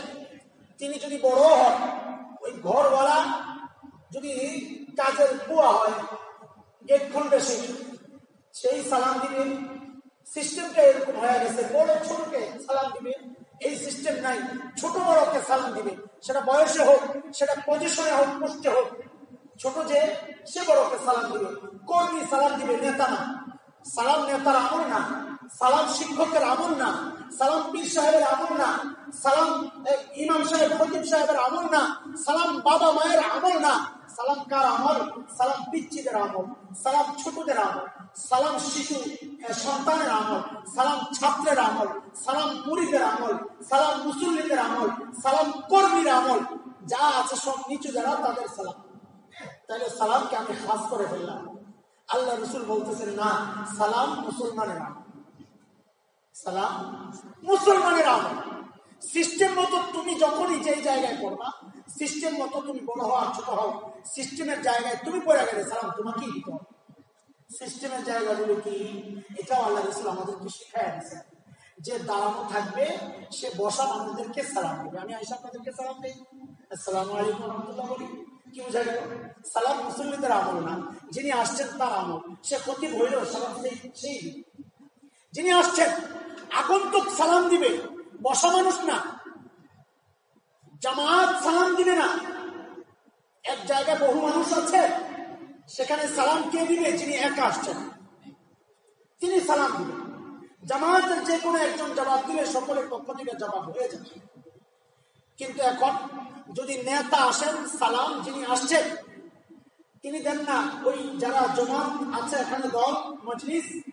তিনি যদি বড় হন, ওই ঘরওয়ালা যদি কাজের কুয়া হয় গেট বেশি, সেই সালাম দিবে সিস্টেমটা এরকম হয়ে গেছে, বড় ছোটকে সালাম দিবে এই সিস্টেম নাই, ছোট বড়কে সালাম দিবে সেটা বয়সে হোক, সেটা পজিশনে হোক, পোস্টে হোক, ছোট যে, সে বড়কে সালাম দিবে কর্মী সালাম দিবে নেতা না, সালাম নেতার আমল না। সালাম শিক্ষকের আমল না, সালাম পীর সাহেবের আমল না, সালাম ইমাম সাহেব, খতিব সাহেবের আমল না, সালাম বাবা মায়ের আমল না, সালাম কার আমল? সালাম পিচ্ছিদের আমল, সালাম ছোটদের আমল, সালাম শিশু সন্তানের আমল, সালাম ছাত্রের আমল, সালাম মুড়িদের আমল, সালাম মুসল্লিদের আমল, সালাম কর্মীর আমল, যা আছে সব নিচু যারা তাদের সালাম। তাহলে সালামকে আমি খাস করে ফেললাম। আল্লাহ রসুল বলতেছেন, না, সালাম মুসলমানের আমল। সালাম। মুসলমানের আমল সিস্টেম মতো তুমি যখনই যেই জায়গায় করবা সিস্টেম মতো তুমি বড় হও ছোট হও সিস্টেমের জায়গায় তুমি পড়ে গেলে সালাম, তোমাকেই দিতে সিস্টেমের জায়গাগুলো কি? এটাও আল্লাহ রসুল আমাদেরকে শিখাই দিয়েছে যে দাঁড়ানো থাকবে, সে বসা মানুষদেরকে সালাম দেবে। আমি আইসা আপনাদেরকে সালাম দিই। আসসালাম আলাইকুম রহমতুল্লাহ বলি। কি বোঝা গেল? সালাম মুসল্লিদের আমল না। যিনি আসছেন তার আমল। সে ক্ষতি হইলেও সালাম সেই যিনি আসছেন আগন্তুক সালাম দিবে। বসা মানুষ না। জামাত সালাম দিবে না। এক জায়গায় বহু মানুষ আছে, সেখানে সালাম কে দিবে? যিনি একা আসছেন। তিনি সালাম দিবেন জামাতের যে কোনো একজন জবাব দিলে সকলের পক্ষ থেকে জবাব হয়ে যাবে। কিন্তু এখন যদি নেতা আসেন, সালাম যিনি আসছেন, তিনি দেন না। ওই যারা জমাত আছে, এখানে দল, মজলিস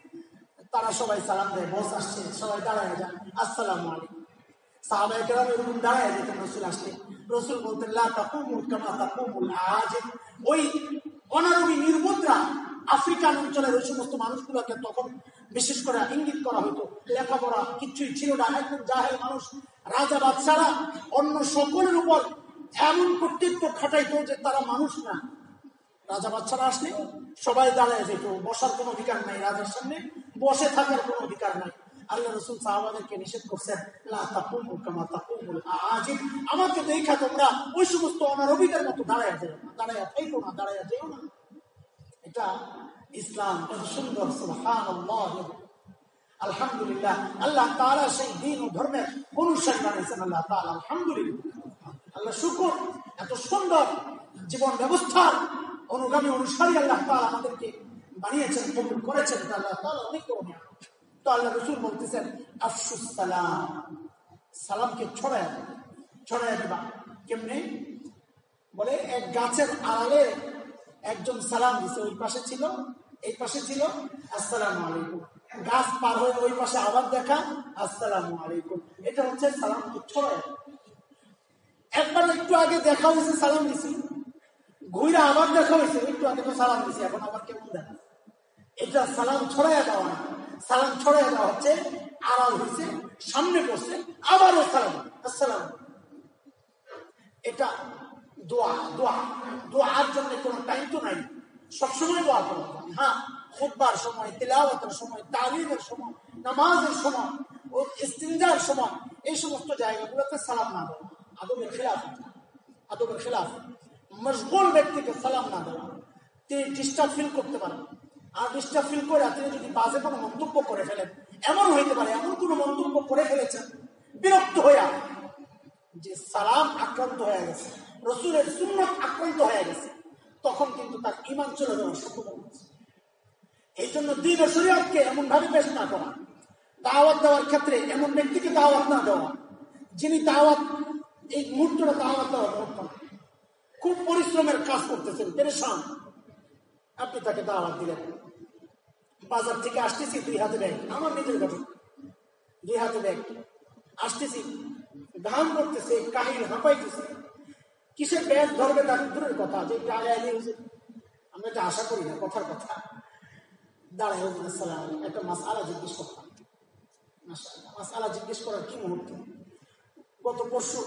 তারা সবাই সালাম দেয়, বস আসছে, সবাই দাঁড়ায় যান আসসালাম আলাইকুম। সাহাবায়ে কেরাম এরকম দাঁড়ায় যেতেন রসুল আসলে রসুল বলতেন ওই অনারবি নির্বুদ্রা আফ্রিকান অঞ্চলের ওই সমস্ত মানুষগুলোকে তখন বিশেষ করে ইঙ্গিত করা হতো, লেখাপড়া কিছুই ছিল না। একদম জাহেল মানুষ, রাজা বাদশারা, অন্য সকলের উপর এমন কর্তৃত্ব খাটাইতো যে তারা মানুষ না। রাজা বাচ্চারা আসলে সবাই দাঁড়ায় যেত, বসার কোনো অধিকার নাই রাজার সামনে। বসে থাকার কোনো অধিকার নাই। আল্লাহ রসুল সাহাবাদেরকে নিষেধ করছেন আমাকে দেখা তোমরা ওই সমস্ত অনারবিদের মতো দাঁড়ায় যেও না দাঁড়ায় থাইকো না দাঁড়ায় যেও না। এটা ইসলাম সুন্দর আলহামদুলিল্লাহ, আল্লাহ তাআলা সেই দিন ও ধর্মের অনুসারী বানিয়েছেন, আল্লাহ তাআলা, আলহামদুলিল্লাহ। আল্লাহ শুকর, এত সুন্দর জীবন ব্যবস্থার অনুগামী অনুসারী আল্লাহ তাআলা আমাদেরকে বানিয়েছেন, কবুল করেছেন আল্লাহ রসুল বলতেছেন আফসুস সালাম সালামকে ছড়ায় ছড়ায় দিবা। কেমনে? বলে, এক গাছের আড়ালে একজন সালাম দিছে, ওই পাশে ছিল, এই পাশে ছিল, আসসালাম আলাইকুম। গাছ পার হয়ে ওই পাশে আবার দেখা, আসসালাম আলাইকুম। এটা হচ্ছে সালামকে ছড়ায় একবার একটু আগে দেখা হয়েছে, সালাম দিছি। ঘুরে আবার দেখা হয়েছে, একটু আগে তো সালাম দিছি, এখন আবার কেমন দেখা? এটা সালাম ছড়াইয়া দেওয়া না। সালাম ছড়াইয়া দেওয়া হচ্ছে, আড়াল হয়েছে সামনে পড়ছে, আবারও সালাম। আসসালাম। এটা দোয়া দোয়া। দোয়ার জন্য কোনো টাইম তো নাই। সবসময় দোয়া করা। হ্যাঁ খুববার সময়, তেলাওয়াতের সময়, তালিমের সময়, নামাজের সময়, ও ইস্তিনজার সময়, এই সমস্ত জায়গাগুলোতে সালাম না দেওয়া আদবের খেলাফ। আদবের খেলাফ। মশগুল ব্যক্তিকে সালাম না দেওয়া তিনি ডিস্টার্ব ফিল করতে পারেন। আর ফিল করে তিনি যদি বাজে কোনো মন্তব্য করে ফেলেন এমন হইতে পারে, এমন কোনো মন্তব্য করে ফেলেছেন, বিরক্ত হইয়া যে সালাম আক্রান্ত হয়ে গেছে, রসুলের সুন্নত আক্রান্ত হয়ে গেছে, তখন কিন্তু তার ইমান চলে যাওয়ার সম্ভাবনা আছে। এই জন্য দিন শরীয়তকে এমন ভাবে পেশ না করা, দাওয়াত দেওয়ার ক্ষেত্রে এমন ব্যক্তিকে দাওয়াত না দেওয়া, যিনি দাওয়াত, এই মুহূর্তটা দাওয়াত দেওয়ার না। খুব পরিশ্রমের কাজ করতেছেন, পেরেশান। আপনি তাকে দাওয়াত দিলেন। বাজার থেকে আসতেছি, দুই হাতে ব্যাগ। আমার নিজের ঘটনা দুই হাতে ব্যাগ। আসতেছি। ঘাম করতেছে, কাহিল হাঁপাইতেছে। কিসের ব্যাগ ধরবে তার দূরের কথা, যে আগে আগে আমরা এটা আশা করি না, কথার কথা। দাঁড়ায় একটা মাস আলা জিজ্ঞেস করতাম মাস আলা জিজ্ঞেস করার কি মুহূর্ত? গত পরশু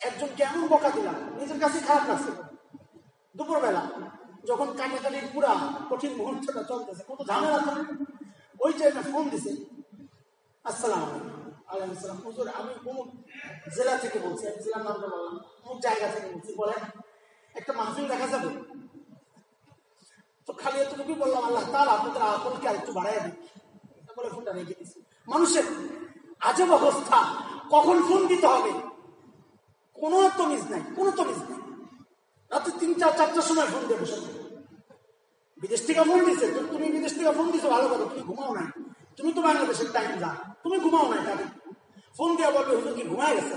একজনকে এমন বকা দিলাম, নিজের কাছে খারাপ দুপুরবেলা যখন কাটাকাটির পুরা কঠিন মুহূর্তটা চলতেছে, কত ঝামেলা করে ওই টাইমে ফোন দিছে, আসসালাম হুজুর, আমি কোন জেলা থেকে বলছি জেলার নামটা বললাম কোন জায়গা থেকে বলছি, বলেন, একটা মাহফিল দেখা যাবে? তো খালি এতটুকু বললাম, আল্লাহ তার আপনাদের আকলকে আরেকটু বাড়াই বলে ফোনটা রেখে দিচ্ছি মানুষের আজব অবস্থা, কখন ফোন দিতে হবে? কোনো তমিজ নাই, কোনো তমিজ নাই। রাতে তিনটা চারটার সময় ফোন দেবে বসে বিদেশ থেকে ফোন দিছে তুমি বিদেশ থেকে ফোন দিছো, ভালো কথা, তুমি ঘুমাও নাই। তুমি তো বাংলাদেশের টাইম যা, তুমি ঘুমাও নাই তাদের ফোন দিয়ে বলবে, হুজুর কি ঘুমায় গেছে?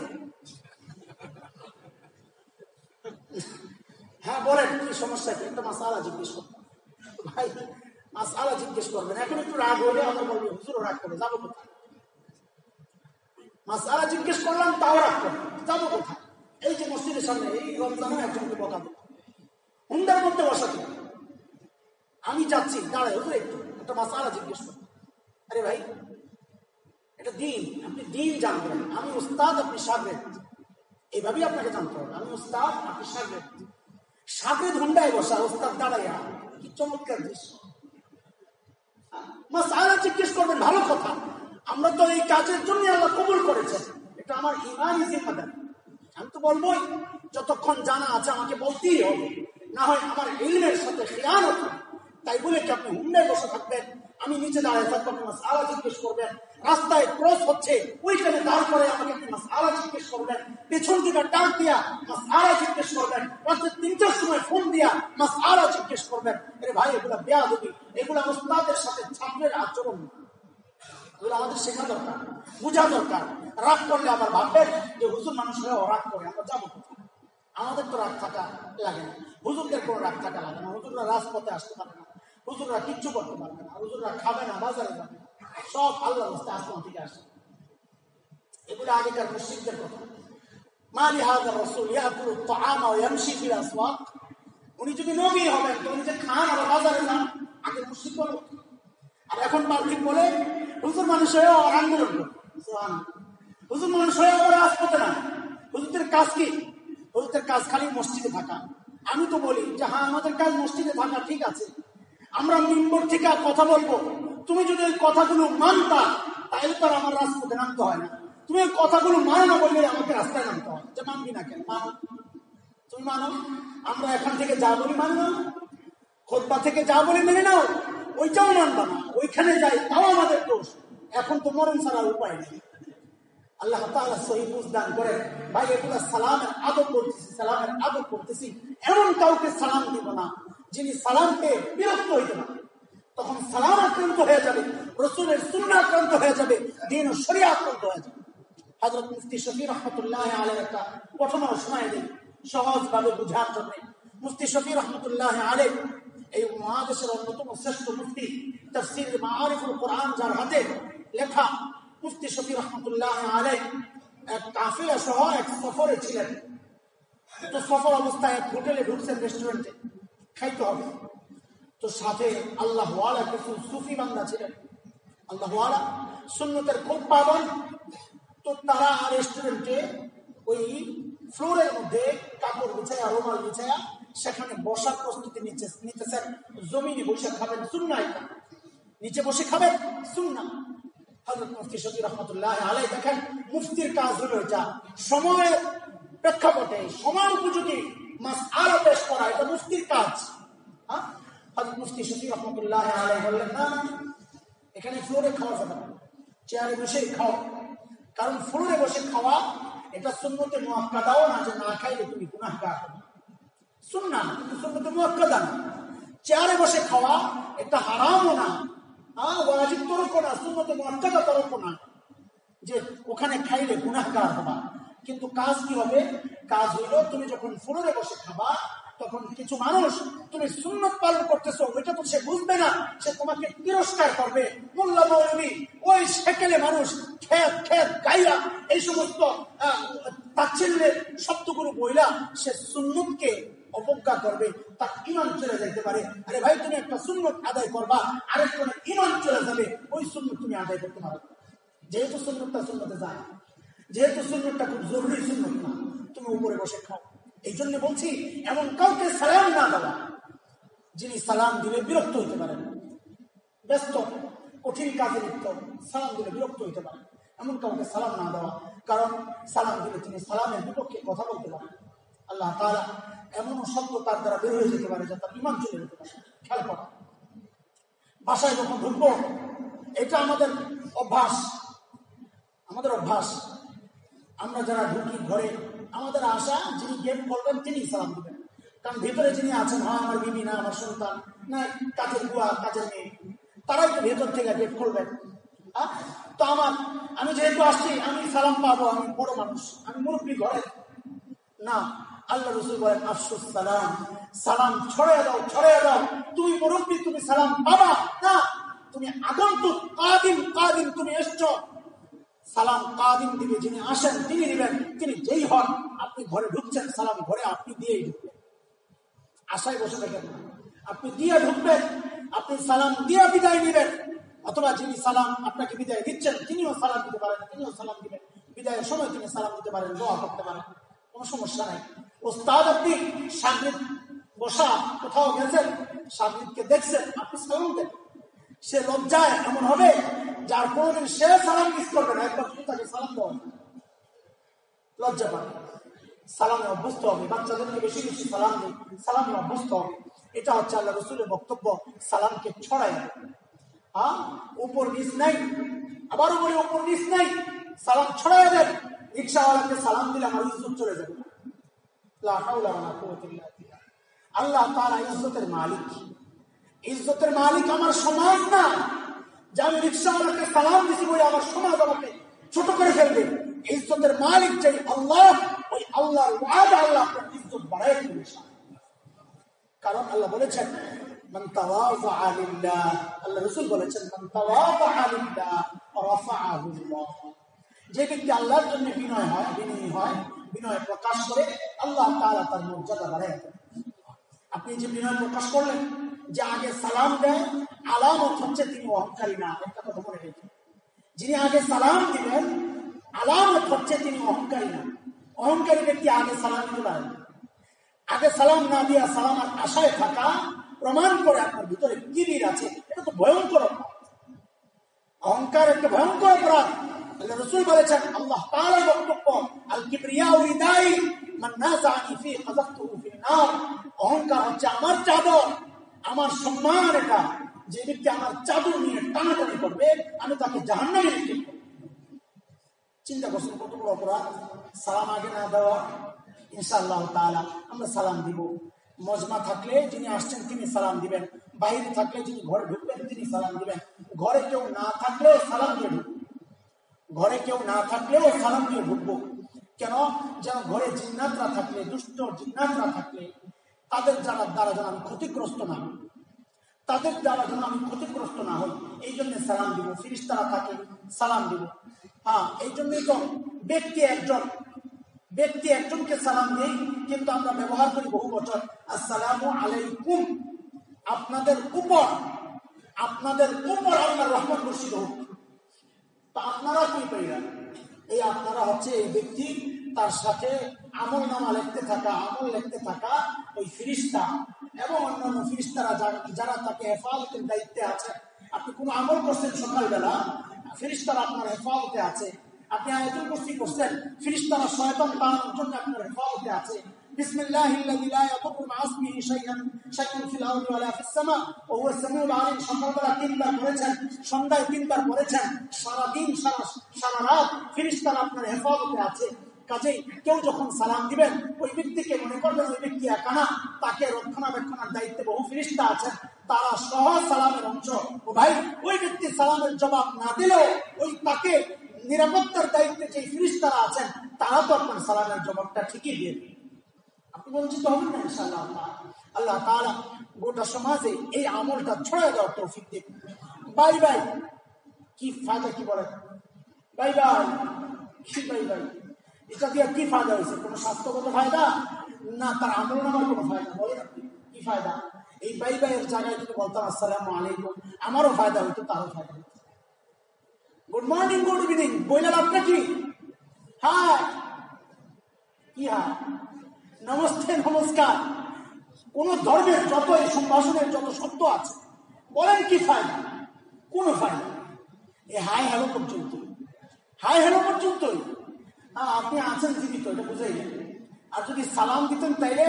হ্যাঁ বলেন, কি সমস্যা, কি একটা মাসালা জিজ্ঞেস করবেন ভাই, মাসালা জিজ্ঞেস করবেন। এখন একটু রাগ হলে আমরা বলব, হুজুরও রাগ করে, যাব কোথায়? মাসালা জিজ্ঞেস করলাম, তাও রাগ করে, যাব কোথায়? এই যে মসজিদের সামনে, এই রমজানও একজনকে বকাবো হুন্ডার মধ্যে বসাতে আমি যাচ্ছি দাঁড়ায় হুজুর একটু। একটা মাসালা জিজ্ঞেস আরে ভাই, এটা দিন, আপনি দিন জানবেন। আমি উস্তাদ, আপনি সাগরেদ। এইভাবেই আপনাকে জানতে হবে। আমি ওস্তাদ আপনি সাগরে সাগরে ধন্ডায় বসা উস্তাদ দাঁড়াইয়া কি চমৎকার দৃশ্য। মাস আলা জিজ্ঞেস করবেন, ভালো কথা। আমরা তো এই কাজের জন্য আল্লাহ কবুল করেছেন। এটা আমার ইমানই জিম্মাদার। আমি তো বলবোই, যতক্ষণ জানা আছে আমাকে বলতেই হবে। না হয় আমার ইলমের সাথে খেয়ানত তাই বলে কি আপনি হুন্ডায় বসে থাকবেন? আমি নিচে দাঁড়ায় থাকব আপনি জিজ্ঞেস করবেন। রাস্তায় ক্রস হচ্ছে, ওইখানে দাঁড় করে আমাকে আপনি মাস আলা জিজ্ঞেস করবেন। পেছন দিকে ডাক দিয়া মাস আলা জিজ্ঞেস করবেন। রাত্রে তিনটার সময় ফোন দিয়া মাস আলা জিজ্ঞেস করবেন। আরে ভাই, এগুলা বেয়া দেবি এগুলা সাথে ছাত্রের আচরণ। এগুলো আমাদের শেখা দরকার, বোঝা দরকার। রাগ করলে আবার ভাববেন যে হুজুর মানুষ হয়েও রাগ করে, আমরা যাব আমাদের তো রাগ থাকা লাগে না। হুজুরদের কোনো রাগ থাকা লাগে না। হুজুররা রাজপথে আসতে পারে না। হুজুররা কিচ্ছু করতে পারবে না। হুজুররা খাবে না, বাজারে যাবে সব আল্লাহ রাস্তায় আসমান থেকে আসে। এগুলো আগেকার মুসিদদের কথা। মালি হাজার রসুল ইয়াকুল তাআমা ওয়া ইয়ামশি ফিল আসওয়াক। উনি যদি নবী হবেন, তো উনি যে খান আর বাজারে যান। আগে মুসিদ বলো। আর এখন পাবলিক বলে হুজুর মানুষ হয়ে আন্দোলন হুজুর মানুষ হয়ে আবার রাজপথে না হুজুরদের কাজ কি? হুজুরদের কাজ খালি মসজিদে থাকা। আমি তো বলি যে হ্যাঁ আমাদের কাজ মসজিদে থাকা ঠিক আছে। আমরা মিম্বর থেকে কথা বলব। তুমি যদি ওই কথাগুলো মানতা, তাহলে তো আমার রাজপথে নামতে হয় না। তুমি ওই কথাগুলো মানে না বললে আমাকে রাস্তায় নামতে হয়। যে, মানবি না কেন? মানো। তুমি মানো। আমরা এখান থেকে যা বলি মানি খোদবা থেকে যা বলে মেনে নাও, ওইটাও মানবা না। ওইখানে যাই, তাও আমাদের দোষ। এখন তো মরণ ছাড়া উপায় নেই। আল্লাহ তাআলা সহি বুঝদান করে, ভাই, এগুলো সালামের আদব করতেছি সালামের আদব করতেছি এমন কাউকে সালাম দিব না, যিনি সালাম পেয়ে বিরক্ত হইতে না তখন সালাম আক্রান্ত হয়ে যাবে, রসুলের সুন্না আক্রান্ত হয়ে যাবে, দিন ও আক্রান্ত হয়ে যাবে। হজরত মুফতি শফি রহমতুল্লাহ আলের একটা ঘটনা শোনায় দিন, সহজভাবে বুঝার জন্য। মুফতি শফি রহমতুল্লাহ আলে এই মহাদেশের অন্যতম শ্রেষ্ঠ মুফতি তফসির মারিফুল কোরআন যার হাতে লেখা মুফতি শফি রহমতুল্লাহ আলে এক কাফিলা সহ এক সফরে ছিলেন। তো সফর অবস্থায় এক হোটেলে ঢুকছেন রেস্টুরেন্টে। খাইতে হবে। তো সাথে আল্লাহ কিছু সুফি বান্দা ছিলেন। আল্লাহ সুন্নতের খুব পাবন তো তারা রেস্টুরেন্টে ওই ফ্লোরের মধ্যে কাপড় বিছায়া, রুমাল বিছায়া সেখানে বসার প্রস্তুতি নিচ্ছে নিতেছেন জমিনে বসে খাবেন সুন্না এটা। নিচে বসে খাবেন সুন্না দেখেন কাজ সময়ের প্রেক্ষাপটে, সময় করা, এটা কাজ। হ্যাঁ? বললেন, না, এখানে ফ্লোরে খাওয়া যাবে না। চেয়ারে বসেই খাও। কারণ ফ্লোরে বসে খাওয়া, এটা সুন্নতে মুআক্কাদাও না যে না খাইলে তুমি গুনাহগার হবে। সুন্না কিন্তু সুন্নতে মুআক্কাদা না। চেয়ারে বসে খাওয়া এটা হারামও না। হ্যাঁ ওয়াজিব তরকও না সুন্নতে মুআক্কাদা তরকও না। যে ওখানে খাইলে গুনাহগার হবা। কিন্তু কাজ কি হবে? কাজ হইল তুমি যখন ফ্লোরে বসে খাবা, তখন কিছু মানুষ তুমি সুন্নত পালন করতেছো, ওইটা তো সে বুঝবে না। সে তোমাকে তিরস্কার করবে। মোল্লা মৌলবী, ওই সেকেলে মানুষ খেত খেত, গাইয়া এই সমস্ত তাচ্ছিল্যের শব্দগুলো বইলা সে সুন্নতকে অবজ্ঞা করবে তার ইমান চলে যাইতে পারে। আরে ভাই, তুমি একটা সুন্নত আদায় করবা আরেকজনের ইমান চলে যাবে, ওই সুন্নত তুমি আদায় করতে পারো। যেহেতু সুন্নতটা সুন্নতে যায়, যেহেতু সুন্নতটা খুব জরুরি সুন্নত না, তুমি উপরে বসে খাও। এই জন্য বলছি, এমন কাউকে সালাম না দেওয়া। যিনি সালাম দিলে বিরক্ত হইতে পারেন ব্যস্ত, কঠিন কাজে লিপ্ত, সালাম দিলে বিরক্ত হইতে পারেন এমন কাউকে সালাম না দেওয়া, কারণ সালাম দিলে তিনি সালামের বিপক্ষে কথা বলতে পারেন। আল্লাহ তাআলা এমন শব্দ তার দ্বারা বের হয়ে যেতে পারে যা তার ইমান চলে যেতে পারে। খেয়াল করা। বাসায় যখন ঢুকবো, এটা আমাদের অভ্যাস। আমাদের অভ্যাস। আমরা যারা ঢুকি ঘরে, আমাদের আশা যিনি গেট করবেন তিনি সালাম দিবেন। কারণ ভেতরে যিনি আছেন, হয়, আমার বিবি না, আমার সন্তান না, কাজের বুয়া, কাজের মেয়ে। তারাই তো ভেতর থেকে গেট আহ? তো আমার, আমি যেহেতু আসছি, আমি সালাম পাবো, আমি বড় মানুষ, আমি মুরব্বী ঘরে। না আল্লাহ রসুল বলেন, আফসুস সালাম সালাম ছড়িয়ে দাও ছড়িয়ে দাও। তুমি মুরব্বী, তুমি সালাম পাবা না, তুমি আগন্তুক কাদিম কাদিম তুমি এসছো। সালাম কাদিম দিবে যিনি আসেন, তিনি দিবেন, তিনি যেই হন, আপনি ঘরে ঢুকছেন, সালাম ঘরে আপনি দিয়েই ঢুকবেন। আশায় বসে থাকেন। আপনি দিয়ে ঢুকবেন, আপনি সালাম দিয়ে বিদায় নিবেন। অথবা যিনি সালাম আপনাকে বিদায় দিচ্ছেন, তিনিও সালাম দিতে পারেন, তিনিও সালাম দিবেন। বিদায়ের সময় তিনি সালাম দিতে পারেন, দোয়া করতে পারেন। কোনো সমস্যা নাই। ওস্তাদ আপনি বসা কোথাও গেছেন? দেখছেন? আপনি সালাম দেন। সে লজ্জায় এমন হবে যার কোনোদিন সে সালাম মিস করবে না। একবার তাকে সালাম দেওয়া লজ্জা পাবে সালামে অভ্যস্ত হবে। বাচ্চাদেরকে বেশি বেশি সালাম দিই সালামে অভ্যস্ত হবে। এটা হচ্ছে আল্লাহ রসুলের বক্তব্য। সালামকে ছড়ায় হ্যাঁ উপর নিচ নাই। আবারও বলি, উপর নিচ নাই। সালাম ছড়ায় দেন। রিক্সাওয়ালাকে সালাম দিলে আমার ইজ্জত চলে যাবে। আল্লাহ তারা ইজ্জতের মালিক ইজ্জতের মালিক আমার সমাজ না যে আমি রিক্সাওয়ালাকে সালাম দিছি বলে আমার সমাজ আমাকে ছোট করে ফেলবে ইজ্জতের মালিক যে আল্লাহ ওই আল্লাহর ওয়াদ আল্লাহ আপনার ইজ্জত বাড়াই দেবে কারণ আল্লাহ বলেছেন من تواضع لله আল্লাহ রাসূল বলেছেন من تواضع لله رفعه الله যে ব্যক্তি আল্লাহর জন্য বিনয় হয় বিনয়ী হয় বিনয় প্রকাশ করে আল্লাহ তাআলা তার মর্যাদা বাড়ায় আপনি যে বিনয় প্রকাশ করলেন, যে আগে সালাম দেয়, আলামত হচ্ছে তিনি অহংকারী না, একটা কথা মনে রেখে। যিনি আগে সালাম দিবেন আলামত হচ্ছে তিনি অহংকারী না। অহংকারী ব্যক্তি আগে সালাম পারেন আগে সালাম না দিয়া সালামার আশায় থাকা প্রমাণ করে আপনার ভিতরে কিবির আছে, এটা তো ভয়ঙ্কর অহংকার একটা ভয়ঙ্কর অপরাধ। রসুল বলেছেন, আল্লাহ তাআলার বক্তব্য আল কিবরিয়া উরিদাই মান নাযানি ফি কাযাফতুহু ফিন নার অহংকার হচ্ছে আমার চাদর, আমার সম্মান এটা। যে ব্যক্তি আমার চাদর নিয়ে টানাটানি করবে, আমি তাকে জাহান্নামে নিক্ষেপ চিন্তা করছেন কত বড় অপরাধ? সালাম আগে না দেওয়া, ইনশাআল্লাহ তাআলা আমরা সালাম দিব। মজমা থাকলে যিনি আসছেন তিনি সালাম দিবেন। বাইরে থাকলে যিনি ঘরে ঢুকবেন তিনি সালাম দিবেন। ঘরে কেউ না থাকলেও সালাম দিয়ে ঢুকবো ঘরে কেউ না থাকলেও সালাম দিয়ে ঢুকবো। কেন? যেন ঘরে জিন্নাতরা থাকলে, দুষ্ট জিন্নাতরা থাকলে, তাদের যারা দ্বারা যেন আমি ক্ষতিগ্রস্ত না হই। তাদের দ্বারা যেন আমি ক্ষতিগ্রস্ত না হই, এই জন্য সালাম দিব। ফিরিস্তারা থাকে, সালাম দিব। হ্যাঁ এই জন্যই তো ব্যক্তি একজন, ব্যক্তি একজনকে সালাম দিই, কিন্তু আমরা ব্যবহার করি বহু বছর। আসসালামু আলাইকুম। আপনাদের উপর আপনাদের উপর আল্লাহ রহমান বর্ষিত হোক। তা আপনারা কি পেলেন এই আপনারা হচ্ছে এই ব্যক্তি, তার সাথে আমল নামা লিখতে থাকা, আমল লিখতে থাকা ওই ফিরিস্তা এবং অন্যান্য ফিরিস্তারা যারা তাকে হেফাজতের দায়িত্বে আছে। আপনি কোনো আমল করছেন সকালবেলা, ফিরিস্তারা আপনার হেফাজতে আছে। আপনি আয়োজন করছি করছেন, ফিরিস্তারা শয়তান তাড়ানোর জন্য আপনার হেফাজতে আছে। بسم الله الذي لا يضر مع اسمه شيئا شيء في الارض ولا في السماء وهو السميع العليم সকালবেলা তিনবার পড়েছেন সন্ধ্যায় তিনবার পড়েছেন সারা দিন সারা সারা রাত ফিরিস্তারা আপনার হেফাজতে আছে কাজেই কেউ যখন সালাম দিবেন ওই ব্যক্তিকে মনে করবেন ওই ব্যক্তি একানা তাকে রক্ষণাবেক্ষণের দায়িত্বে বহু ফিরিস্তা আছেন তারা সহ সালামের অংশ ও ভাই ওই ব্যক্তি সালামের জবাব না দিলেও ওই তাকে নিরাপত্তার দায়িত্বে যে ফিরিস্তারা আছেন তারা তো আপনার সালামের জবাবটা ঠিকই দিয়ে আপনি বঞ্চিত হবেন না ইনশাল্লাহ আল্লাহ। তারা গোটা সমাজে এই আমলটা ছড়াই দেওয়ার তৌফিক দেব বাই বাই। কি ফায়দা কি বলেন? Bye bye. কি বাই বাই? এটা দিয়ে কি ফায়দা হয়েছে? কোনো স্বাস্থ্যগত ফায়দা? না, তার আমল নামার কোনো ফায়দা? বলেন আপনি, কি ফায়দা? এই বাই বাইয়ের জায়গায় যদি বলতাম, আসসালাম আলাইকুম আমারও ফায়দা হইতো, তারও ফায়দা হইতো। গুড মর্নিং গুড ইভিনিং বইলেন আপনি কি হ্যাঁ! কি হ্যাঁ? নমস্তে, নমস্কার। কোন ধর্মের যত এই সম্ভাষণের যত শব্দ আছে, বলেন কি ফায়দা কোন ফায়দা এ হাই হ্যালো পর্যন্ত। হাই হ্যালো পর্যন্তই। হ্যাঁ আপনি আছেন জীবিত, এটা বুঝাই আর যদি সালাম দিতেন তাইলে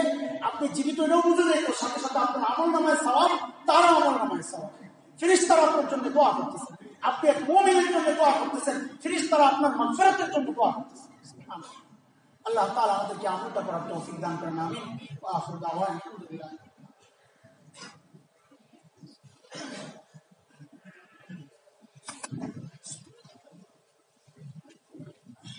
আপনি জীবিত এটাও বুঝে যেত সাথে সাথে আপনার আমল নামায় সালাম তারা আমল নামায় সালাম। ফিরিস তারা আপনার জন্য দোয়া করতেছেন। আপনি এক মোমিনের জন্য দোয়া করতেছেন। ফিরিস তারা আপনার মানফেরাতের জন্য দোয়া করতেছেন। আল্লাহ তালা আমাদেরকে আমলটা করার তৌফিক দান করেন আমি আলহামদুলিল্লাহ